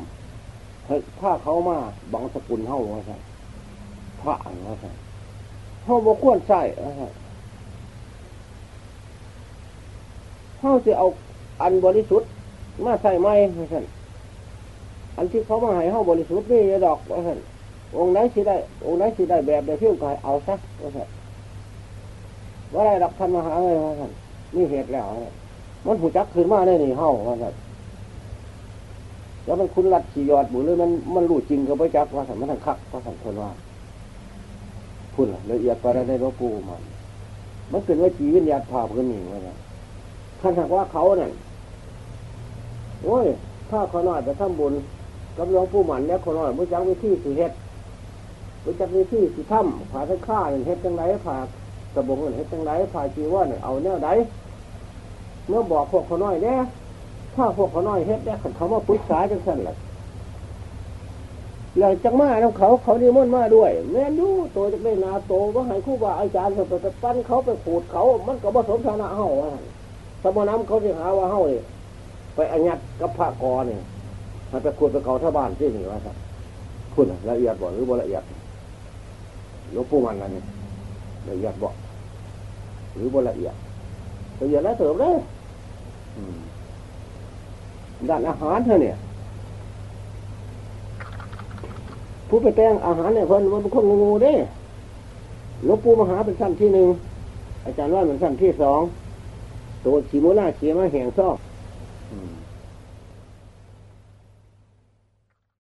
ถ้าเขามาบังสกุลเท่าว่าสันพระว่าสันเขาบกควรใส่ว่าสันเขาจะเอาอันบริสุทธิ์มาใส่ไม้ว่าสันอันที่เขามาให้เขาบริสุทธิ์นี่ดอกว่าสันองค์ไหนสิได้ องค์ไหนสิได้แบบได้เที่ยวกายเอาซะว่าสันว่าได้ดอกท่านมหาเลยว่าสันนี่เหตุแล้วมันหูจักขึ้นมาได้นี่เฮ้าว่าสัน แล้วมันคุณรัดขี่ยอดบุหรือมันมันรู้จริงกับพระจักว่าสันมันทั้งคักว่าสันคนว่าพูดละเอียดไปได้รบปูมัน มันเป็นว่าจีวิญญาณภาพกันนี่ว่าขันหากว่าเขาเนี่ยโอ้ยถ้าขอน้อยไปทำบุญกับหลวงปู่หมันแล้วขอน้อยมุจักวิธีสิเฮ็ดมุจักวิธีสิทำผ่าทั้งข้าเนี่ยเฮ็ดจังไรผ่ากระบงเนี่ยเฮ็ดจังไรผ่าจีว่าเนี่ยเอาแนวใดเมื่อบอกพวกขอน้อยเนี่ย ถ้าพวกขอน้อยเฮ็ดเนี่ยเขามาปรึกษาจังสั่นแหละแล้วจังมาแล้วเขาเขานิมนต์มาด้วย แม่นอยู่โตจะได้นาโตว่าให้คู่บาอาจารย์เขาไปปั้นเขาไปขูดเขา มันก็บ่สมฐานะเฮาว่าหั่นสมน้ำเขาสิหาว่าเฮาเนี่ยไปอัญญัตกับพระกอเนี่ยมันไปขูดไปเก่าท่าบ้านที่นี่ว่าครับคุณละเอียดบ่หรือบ่ละเอียดหลวงปู่มันนั่นนี่ละเอียดบ่หรือบ่ละเอียดละเอียดแล้วเติมเลยอืม ด้านอาหารเธอเนี่ย ผู้ไปแต่งอาหารเนี่ยเพิ่นมันเป็นคนงูเด้หลวงปู่มหาเป็นสั้นที่หนึ่งอาจารย์ว่าเป็นสั้นที่สองตัวชีโมล่าเชียมาแห่งซอกอืม